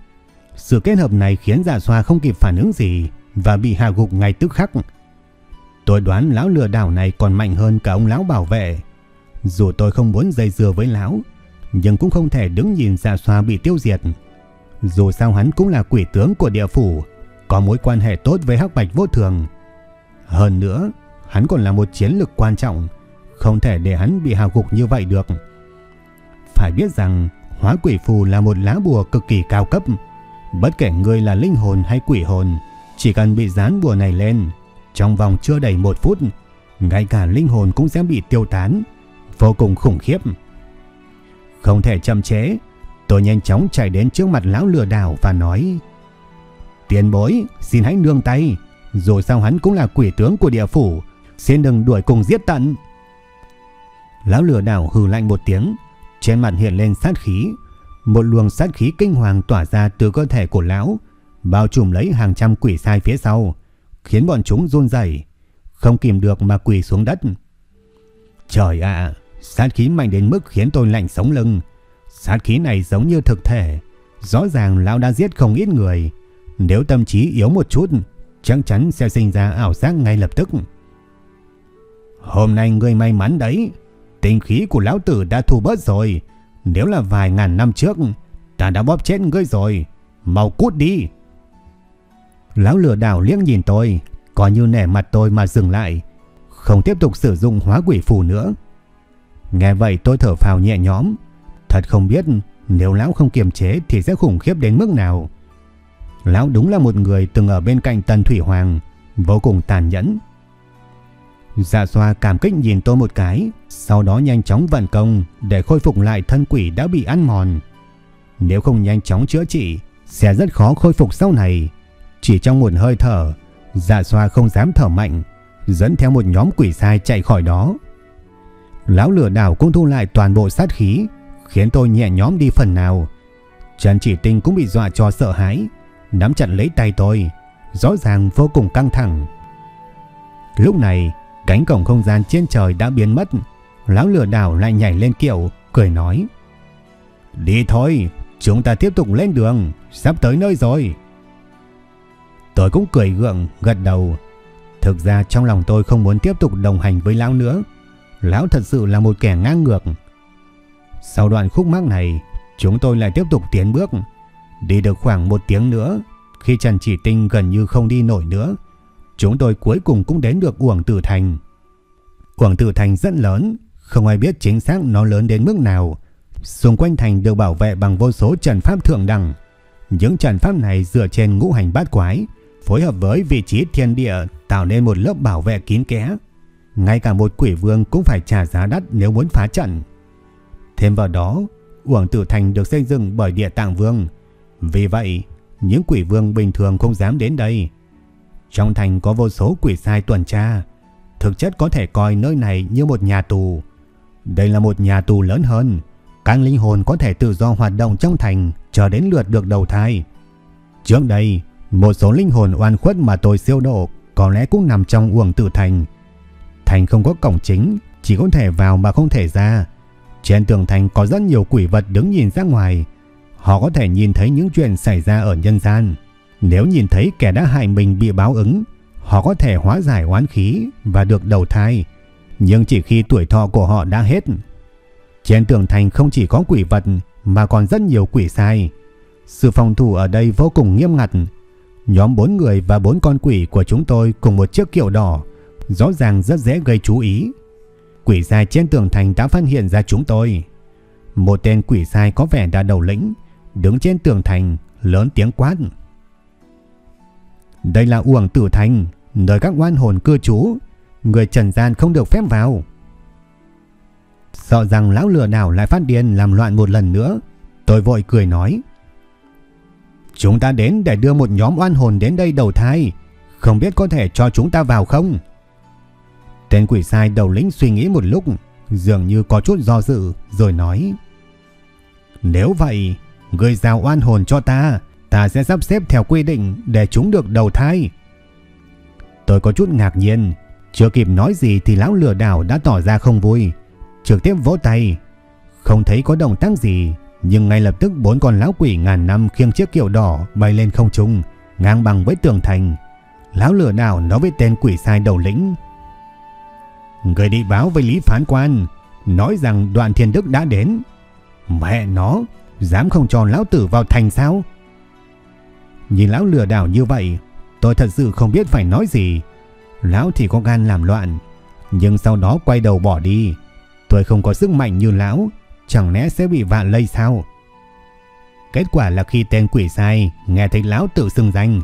Sự kết hợp này khiến giả xoa không kịp phản ứng gì và bị hạ gục ngay tức khắc. Tôi đoán lão lừa đảo này còn mạnh hơn cả ông lão bảo vệ. Dù tôi không muốn dây dưa với lão, nhưng cũng không thể đứng nhìn giả xoa bị tiêu diệt. Dù sao hắn cũng là quỷ tướng của địa phủ, có mối quan hệ tốt với hắc bạch vô thường. Hơn nữa, hắn còn là một chiến lực quan trọng, không thể để hắn bị hào gục như vậy được. Phải biết rằng hóa quỷ phù là một lá bùa cực kỳ cao cấp. Bất kể người là linh hồn hay quỷ hồn, chỉ cần bị dán bùa này lên, trong vòng chưa đầy một phút, ngay cả linh hồn cũng sẽ bị tiêu tán, vô cùng khủng khiếp. Không thể chậm chế, tôi nhanh chóng chạy đến trước mặt lão lừa đảo và nói Tiền bối, xin hãy nương tay, dù sao hắn cũng là quỷ tướng của địa phủ, xin đừng đuổi cùng giết tận. Lão lừa đảo hừ lạnh một tiếng, trên mặt hiện lên sát khí. Một luồng sát khí kinh hoàng tỏa ra từ cơ thể của lão, bao trùm lấy hàng trăm quỷ sai phía sau, khiến bọn chúng run rẩy, không kìm được mà quỳ xuống đất. Trời ạ, sát khí mạnh đến mức khiến tôi lạnh sống lưng. Sát khí này giống như thực thể, rõ ràng lão đã giết không ít người. Nếu tâm trí yếu một chút, chắc chắn sẽ sinh ra ảo giác ngay lập tức. Hôm nay ngươi may mắn đấy, Tinh khí của lão tử đã thu bớt rồi. Nếu là vài ngàn năm trước, ta đã bóp chết ngươi rồi. Mau cút đi. Lão lừa đảo liếc nhìn tôi, coi như nẻ mặt tôi mà dừng lại. Không tiếp tục sử dụng hóa quỷ phù nữa. Nghe vậy tôi thở phào nhẹ nhõm. Thật không biết nếu lão không kiềm chế thì sẽ khủng khiếp đến mức nào. Lão đúng là một người từng ở bên cạnh Tần Thủy Hoàng, vô cùng tàn nhẫn. Dạ xoa cảm kích nhìn tôi một cái, sau đó nhanh chóng vận công để khôi phục lại thân quỷ đã bị ăn mòn. Nếu không nhanh chóng chữa trị, sẽ rất khó khôi phục sau này. Chỉ trong một hơi thở, dạ xoa không dám thở mạnh, dẫn theo một nhóm quỷ sai chạy khỏi đó. Lão lửa đảo cũng thu lại toàn bộ sát khí, khiến tôi nhẹ nhóm đi phần nào. Trần Chỉ Tinh cũng bị dọa cho sợ hãi, nắm chặt lấy tay tôi, rõ ràng vô cùng căng thẳng. Lúc này, cánh cổng không gian trên trời đã biến mất, lão lửa đảo lại nhảy lên kiệu, cười nói. Đi thôi, chúng ta tiếp tục lên đường, sắp tới nơi rồi. Tôi cũng cười gượng, gật đầu. Thực ra trong lòng tôi không muốn tiếp tục đồng hành với lão nữa. Lão thật sự là một kẻ ngang ngược. Sau đoạn khúc mắc này, chúng tôi lại tiếp tục tiến bước. Đi được khoảng một tiếng nữa, khi Trần Chỉ Tinh gần như không đi nổi nữa, chúng tôi cuối cùng cũng đến được Uổng Tử Thành. Uổng Tử Thành rất lớn, không ai biết chính xác nó lớn đến mức nào. Xung quanh thành được bảo vệ bằng vô số trần pháp thượng đẳng. Những trần pháp này dựa trên ngũ hành bát quái, phối hợp với vị trí thiên địa tạo nên một lớp bảo vệ kín kẽ. Ngay cả một quỷ vương cũng phải trả giá đắt nếu muốn phá trận. Thêm vào đó, Uổng Tử Thành được xây dựng bởi địa tạng vương. Vì vậy, những quỷ vương bình thường không dám đến đây. Trong thành có vô số quỷ sai tuần tra. Thực chất có thể coi nơi này như một nhà tù. Đây là một nhà tù lớn hơn. Các linh hồn có thể tự do hoạt động trong thành chờ đến lượt được đầu thai. Trước đây, một số linh hồn oan khuất mà tôi siêu độ có lẽ cũng nằm trong uổng tử thành. Thành không có cổng chính, chỉ có thể vào mà không thể ra. Trên tường thành có rất nhiều quỷ vật đứng nhìn ra ngoài. Họ có thể nhìn thấy những chuyện xảy ra ở nhân gian. Nếu nhìn thấy kẻ đã hại mình bị báo ứng, họ có thể hóa giải oán khí và được đầu thai. Nhưng chỉ khi tuổi thọ của họ đã hết. Trên tường thành không chỉ có quỷ vật mà còn rất nhiều quỷ sai. Sự phòng thủ ở đây vô cùng nghiêm ngặt. Nhóm bốn người và bốn con quỷ của chúng tôi cùng một chiếc kiệu đỏ, rõ ràng rất dễ gây chú ý. Quỷ sai trên tường thành đã phát hiện ra chúng tôi. Một tên quỷ sai có vẻ đã đầu lĩnh, đứng trên tường thành, lớn tiếng quát. Đây là uổng tử thành, nơi các oan hồn cư trú, người trần gian không được phép vào. Sợ rằng lão lừa đảo lại phát điên làm loạn một lần nữa, tôi vội cười nói. Chúng ta đến để đưa một nhóm oan hồn đến đây đầu thai, không biết có thể cho chúng ta vào không? Tên quỷ sai đầu lĩnh suy nghĩ một lúc, dường như có chút do dự, rồi nói. Nếu vậy, người giao oan hồn cho ta, ta sẽ sắp xếp theo quy định để chúng được đầu thai. Tôi có chút ngạc nhiên, chưa kịp nói gì thì lão lừa đảo đã tỏ ra không vui, trực tiếp vỗ tay. Không thấy có động tác gì, nhưng ngay lập tức bốn con lão quỷ ngàn năm khiêng chiếc kiệu đỏ bay lên không trung, ngang bằng với tường thành. Lão lừa đảo nói với tên quỷ sai đầu lĩnh. Người đi báo với Lý Phán Quan, nói rằng đoạn thiên đức đã đến. Mẹ nó, dám không cho lão tử vào thành sao? Nhìn lão lừa đảo như vậy, tôi thật sự không biết phải nói gì. Lão thì có gan làm loạn, nhưng sau đó quay đầu bỏ đi. Tôi không có sức mạnh như lão, chẳng lẽ sẽ bị vạ lây sao? Kết quả là khi tên quỷ sai nghe thấy lão tự xưng danh,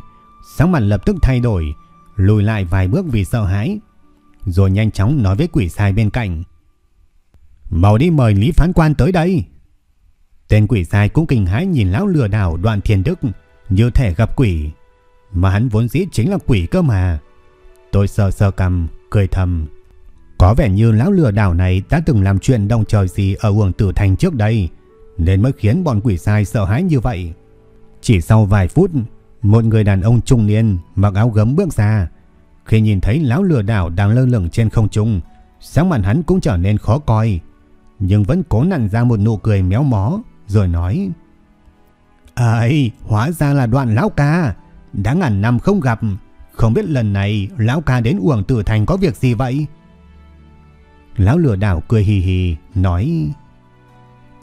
sắc mặt lập tức thay đổi, lùi lại vài bước vì sợ hãi, rồi nhanh chóng nói với quỷ sai bên cạnh. Mau đi mời Lý Phán Quan tới đây. Tên quỷ sai cũng kinh hãi nhìn lão lừa đảo đoạn thiền đức như thể gặp quỷ, mà hắn vốn dĩ chính là quỷ cơ mà. Tôi sờ sờ cầm, cười thầm. Có vẻ như lão lừa đảo này đã từng làm chuyện đồng trời gì ở uổng tử thành trước đây, nên mới khiến bọn quỷ sai sợ hãi như vậy. Chỉ sau vài phút, một người đàn ông trung niên mặc áo gấm bước ra. Khi nhìn thấy lão lừa đảo đang lơ lửng trên không trung, sáng mặt hắn cũng trở nên khó coi, nhưng vẫn cố nặn ra một nụ cười méo mó, rồi nói: "Ây, hóa ra là Đoạn lão ca, đã ngàn năm không gặp, không biết lần này lão ca đến Uổng Tử Thành có việc gì vậy?" Lão lừa đảo cười hì hì, nói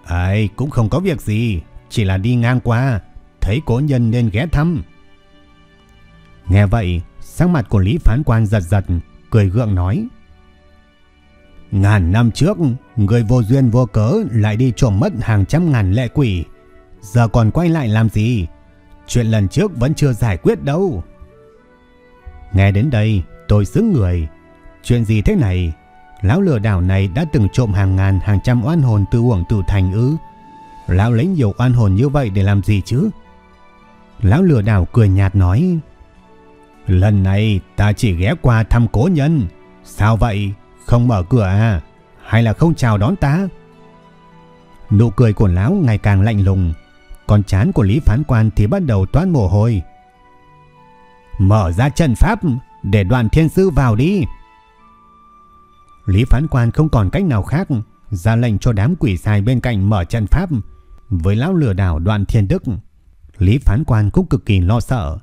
Ây, cũng không có việc gì, chỉ là đi ngang qua, thấy cố nhân nên ghé thăm. Nghe vậy, sắc mặt của Lý Phán Quan giật giật, cười gượng nói Ngàn năm trước, người vô duyên vô cớ lại đi trộm mất hàng trăm ngàn lệ quỷ. Giờ còn quay lại làm gì? Chuyện lần trước vẫn chưa giải quyết đâu. Nghe đến đây, tôi sững người. Chuyện gì thế này? Lão lừa đảo này đã từng trộm hàng ngàn, hàng trăm oan hồn từ uổng tử thành ư? Lão lấy nhiều oan hồn như vậy để làm gì chứ? Lão lừa đảo cười nhạt nói. Lần này ta chỉ ghé qua thăm cố nhân. Sao vậy? Không mở cửa à? Hay là không chào đón ta? Nụ cười của lão ngày càng lạnh lùng. Còn chán của Lý Phán Quan thì bắt đầu toát mồ hôi. Mở ra trận pháp để đoàn thiên sư vào đi. Lý Phán Quan không còn cách nào khác ra lệnh cho đám quỷ sai bên cạnh mở trận pháp với lão lừa đảo đoàn thiên đức. Lý Phán Quan cũng cực kỳ lo sợ.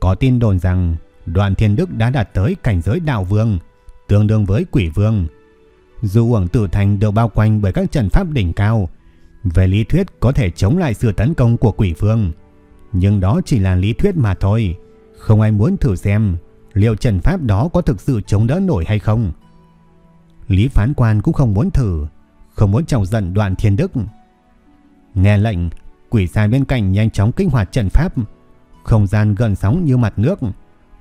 Có tin đồn rằng đoàn thiên đức đã đạt tới cảnh giới đạo vương, tương đương với quỷ vương. Dù uổng tử thành được bao quanh bởi các trận pháp đỉnh cao, về lý thuyết có thể chống lại sự tấn công của quỷ vương. Nhưng đó chỉ là lý thuyết mà thôi. Không ai muốn thử xem liệu trận pháp đó có thực sự chống đỡ nổi hay không. Lý phán quan cũng không muốn thử, không muốn trọng giận đoạn thiên đức. Nghe lệnh, quỷ sai bên cạnh nhanh chóng kích hoạt trận pháp. Không gian gần sóng như mặt nước,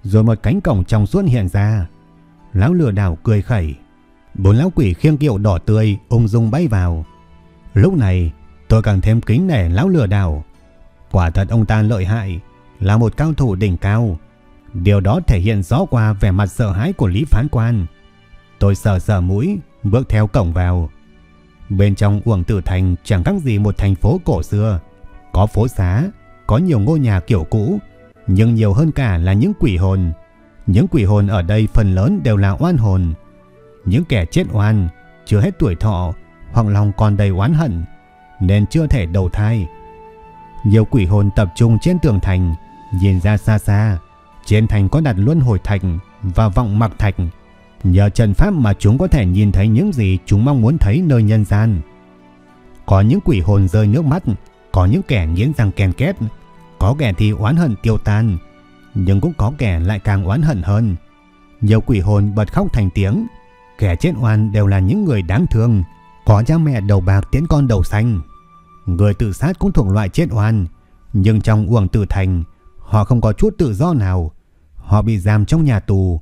rồi một cánh cổng trong suốt hiện ra. Lão lừa đảo cười khẩy. Bốn lão quỷ khiêng kiệu đỏ tươi ung dung bay vào. Lúc này tôi càng thêm kính nể lão lừa đảo. Quả thật ông ta lợi hại, là một cao thủ đỉnh cao. Điều đó thể hiện rõ qua vẻ mặt sợ hãi của Lý Phán Quan. Tôi sờ sờ mũi, bước theo cổng vào. Bên trong Uổng Tử Thành chẳng khác gì một thành phố cổ xưa. Có phố xá, có nhiều ngôi nhà kiểu cũ, nhưng nhiều hơn cả là những quỷ hồn. Những quỷ hồn ở đây phần lớn đều là oan hồn. Những kẻ chết oan, chưa hết tuổi thọ, hoặc lòng còn đầy oán hận, nên chưa thể đầu thai. Nhiều quỷ hồn tập trung trên tường thành, nhìn ra xa xa. Trên thành có đặt luân hồi thạch và vọng mặc thạch. Nhờ trận pháp mà chúng có thể nhìn thấy những gì chúng mong muốn thấy nơi nhân gian. Có những quỷ hồn rơi nước mắt, có những kẻ nghiến răng kèn két, có kẻ thì oán hận tiêu tan, nhưng cũng có kẻ lại càng oán hận hơn. Nhiều quỷ hồn bật khóc thành tiếng, kẻ chết oan đều là những người đáng thương, có cha mẹ đầu bạc tiến con đầu xanh. Người tự sát cũng thuộc loại chết oan, nhưng trong uổng tử thành, họ không có chút tự do nào. Họ bị giam trong nhà tù,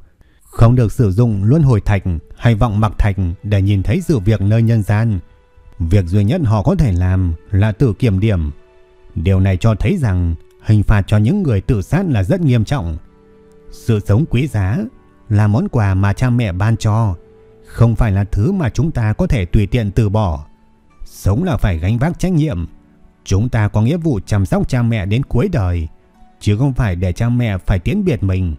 không được sử dụng luân hồi thạch hay vọng mặc thạch để nhìn thấy sự việc nơi nhân gian. Việc duy nhất họ có thể làm là tự kiểm điểm. Điều này cho thấy rằng hình phạt cho những người tự sát là rất nghiêm trọng. Sự sống quý giá là món quà mà cha mẹ ban cho, không phải là thứ mà chúng ta có thể tùy tiện từ bỏ. Sống là phải gánh vác trách nhiệm. Chúng ta có nghĩa vụ chăm sóc cha mẹ đến cuối đời, chứ không phải để cha mẹ phải tiễn biệt mình.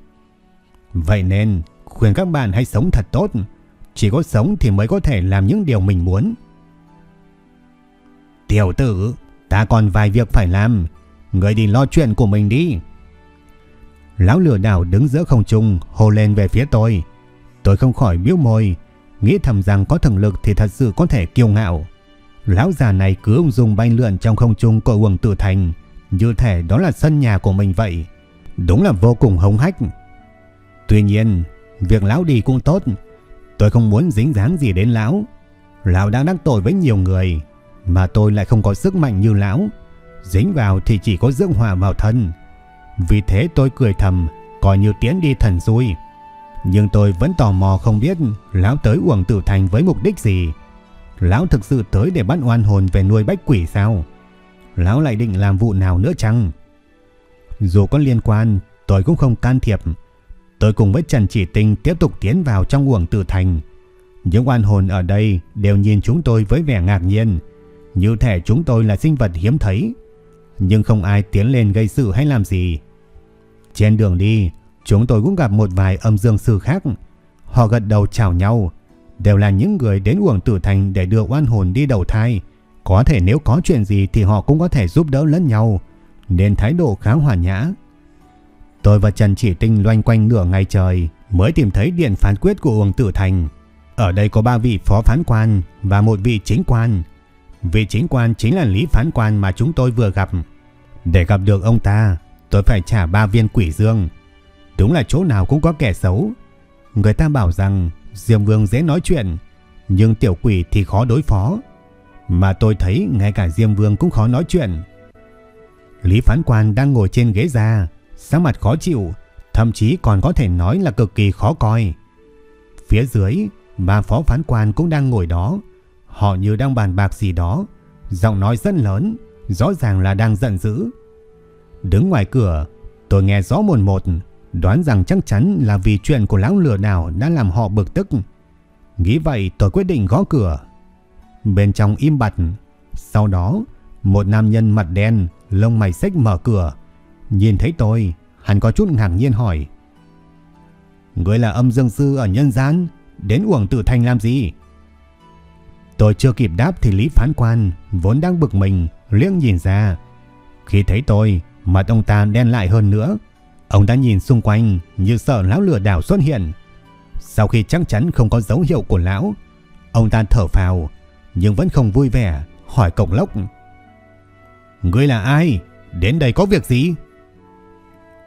Vậy nên, khuyên các bạn hãy sống thật tốt. Chỉ có sống thì mới có thể làm những điều mình muốn. Tiểu tử, ta còn vài việc phải làm. Người đi lo chuyện của mình đi. Lão lừa đảo đứng giữa không trung hô lên về phía tôi. Tôi không khỏi biếu môi, nghĩ thầm rằng có thần lực thì thật sự có thể kiêu ngạo. Lão già này cứ ung dung bay lượn trong không trung của quần tử thành, như thể đó là sân nhà của mình vậy. Đúng là vô cùng hống hách. Tuy nhiên, việc lão đi cũng tốt. Tôi không muốn dính dáng gì đến lão. Lão đang đắc tội với nhiều người, mà tôi lại không có sức mạnh như lão. Dính vào thì chỉ có dưỡng hòa vào thân. Vì thế tôi cười thầm, coi như tiến đi thần xui. Nhưng tôi vẫn tò mò không biết lão tới uổng tử thành với mục đích gì. Lão thực sự tới để bắt oan hồn về nuôi bách quỷ sao? Lão lại định làm vụ nào nữa chăng? Dù có liên quan, tôi cũng không can thiệp. Tôi cùng với Trần Chỉ Tinh tiếp tục tiến vào trong uổng tử thành. Những oan hồn ở đây đều nhìn chúng tôi với vẻ ngạc nhiên, như thể chúng tôi là sinh vật hiếm thấy. Nhưng không ai tiến lên gây sự hay làm gì. Trên đường đi, chúng tôi cũng gặp một vài âm dương sư khác. Họ gật đầu chào nhau, đều là những người đến uổng tử thành để đưa oan hồn đi đầu thai. Có thể nếu có chuyện gì thì họ cũng có thể giúp đỡ lẫn nhau, nên thái độ khá hòa nhã. Tôi và Trần Chỉ Tinh loanh quanh nửa ngày trời mới tìm thấy điện phán quyết của uông tử thành. Ở đây có ba vị phó phán quan và một vị chính quan. Vị chính quan chính là lý phán quan mà chúng tôi vừa gặp. Để gặp được ông ta, tôi phải trả ba viên quỷ dương. Đúng là chỗ nào cũng có kẻ xấu. Người ta bảo rằng Diêm Vương dễ nói chuyện, nhưng tiểu quỷ thì khó đối phó. Mà tôi thấy ngay cả Diêm Vương cũng khó nói chuyện. Lý phán quan đang ngồi trên ghế ra, sắc mặt khó chịu, thậm chí còn có thể nói là cực kỳ khó coi. Phía dưới, ba phó phán quan cũng đang ngồi đó, họ như đang bàn bạc gì đó, giọng nói rất lớn, rõ ràng là đang giận dữ. Đứng ngoài cửa, tôi nghe rõ một một, đoán rằng chắc chắn là vì chuyện của lão lừa đảo đã làm họ bực tức. Nghĩ vậy tôi quyết định gõ cửa. Bên trong im bặt, sau đó một nam nhân mặt đen, lông mày xếch mở cửa. Nhìn thấy tôi, hắn có chút ngạc nhiên hỏi. Người là âm dương sư ở nhân gian, đến uổng tử thành làm gì? Tôi chưa kịp đáp thì Lý phán quan, vốn đang bực mình, liếc nhìn ra. Khi thấy tôi, mặt ông ta đen lại hơn nữa. Ông ta nhìn xung quanh như sợ lão lừa đảo xuất hiện. Sau khi chắc chắn không có dấu hiệu của lão, ông ta thở phào, nhưng vẫn không vui vẻ, hỏi cổng lốc. Ngươi là ai? Đến đây có việc gì?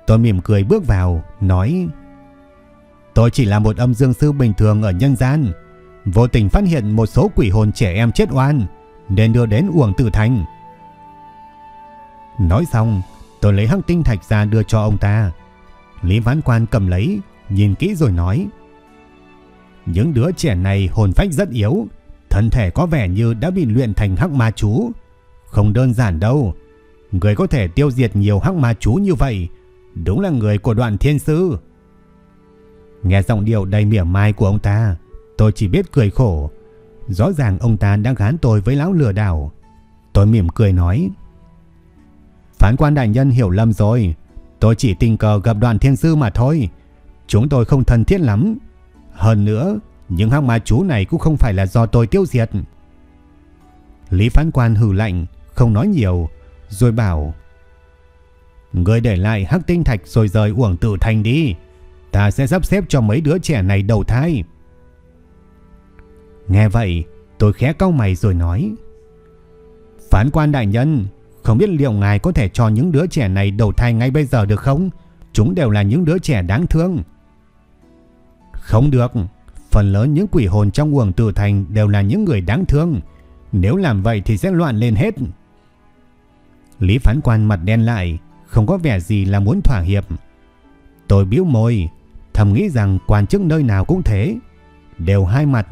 Tôi mỉm cười bước vào, nói Tôi chỉ là một âm dương sư bình thường ở nhân gian, vô tình phát hiện một số quỷ hồn trẻ em chết oan, nên đưa đến uổng tử thành. Nói xong, tôi lấy hắc tinh thạch ra đưa cho ông ta. Lý văn Quan cầm lấy, nhìn kỹ rồi nói Những đứa trẻ này hồn phách rất yếu, thân thể có vẻ như đã bị luyện thành hắc ma chú, không đơn giản đâu. Người có thể tiêu diệt nhiều hắc ma chú như vậy, đúng là người của đoạn thiên sư. Nghe giọng điệu đầy mỉa mai của ông ta, tôi chỉ biết cười khổ. Rõ ràng ông ta đang gán tôi với lão lừa đảo. Tôi mỉm cười nói. Phán quan đại nhân hiểu lầm rồi. Tôi chỉ tình cờ gặp đoạn thiên sư mà thôi. Chúng tôi không thân thiết lắm. Hơn nữa, những hắc ma chú này cũng không phải là do tôi tiêu diệt. Lý phán quan hừ lạnh, không nói nhiều, rồi bảo Người để lại hắc tinh thạch rồi rời uổng tự thành đi. Ta sẽ sắp xếp cho mấy đứa trẻ này đầu thai. Nghe vậy, tôi khẽ cau mày rồi nói Phán quan đại nhân, không biết liệu ngài có thể cho những đứa trẻ này đầu thai ngay bây giờ được không? Chúng đều là những đứa trẻ đáng thương. Không được, phần lớn những quỷ hồn trong uổng tự thành đều là những người đáng thương. Nếu làm vậy thì sẽ loạn lên hết. Lý phán quan mặt đen lại, không có vẻ gì là muốn thỏa hiệp. Tôi biếu môi, thầm nghĩ rằng quan chức nơi nào cũng thế. Đều hai mặt,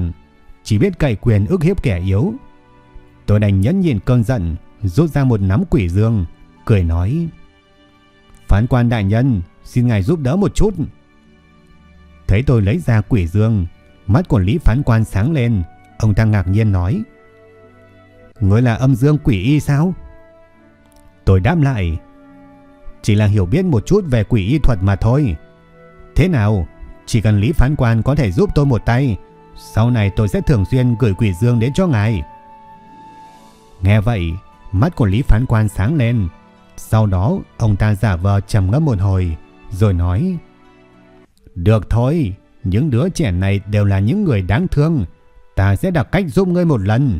chỉ biết cậy quyền ức hiếp kẻ yếu. Tôi đành nhẫn nhịn cơn giận, rút ra một nắm quỷ dương, cười nói. Phán quan đại nhân, xin ngài giúp đỡ một chút. Thấy tôi lấy ra quỷ dương, mắt của Lý phán quan sáng lên, ông ta ngạc nhiên nói. Ngươi là âm dương quỷ y sao? Tôi đáp lại. Chỉ là hiểu biết một chút về quỷ y thuật mà thôi. Thế nào? Chỉ cần Lý Phán Quan có thể giúp tôi một tay. Sau này tôi sẽ thường xuyên gửi quỷ dương đến cho ngài. Nghe vậy, mắt của Lý Phán Quan sáng lên. Sau đó, ông ta giả vờ trầm ngâm một hồi, rồi nói. Được thôi, những đứa trẻ này đều là những người đáng thương. Ta sẽ đặt cách giúp ngươi một lần.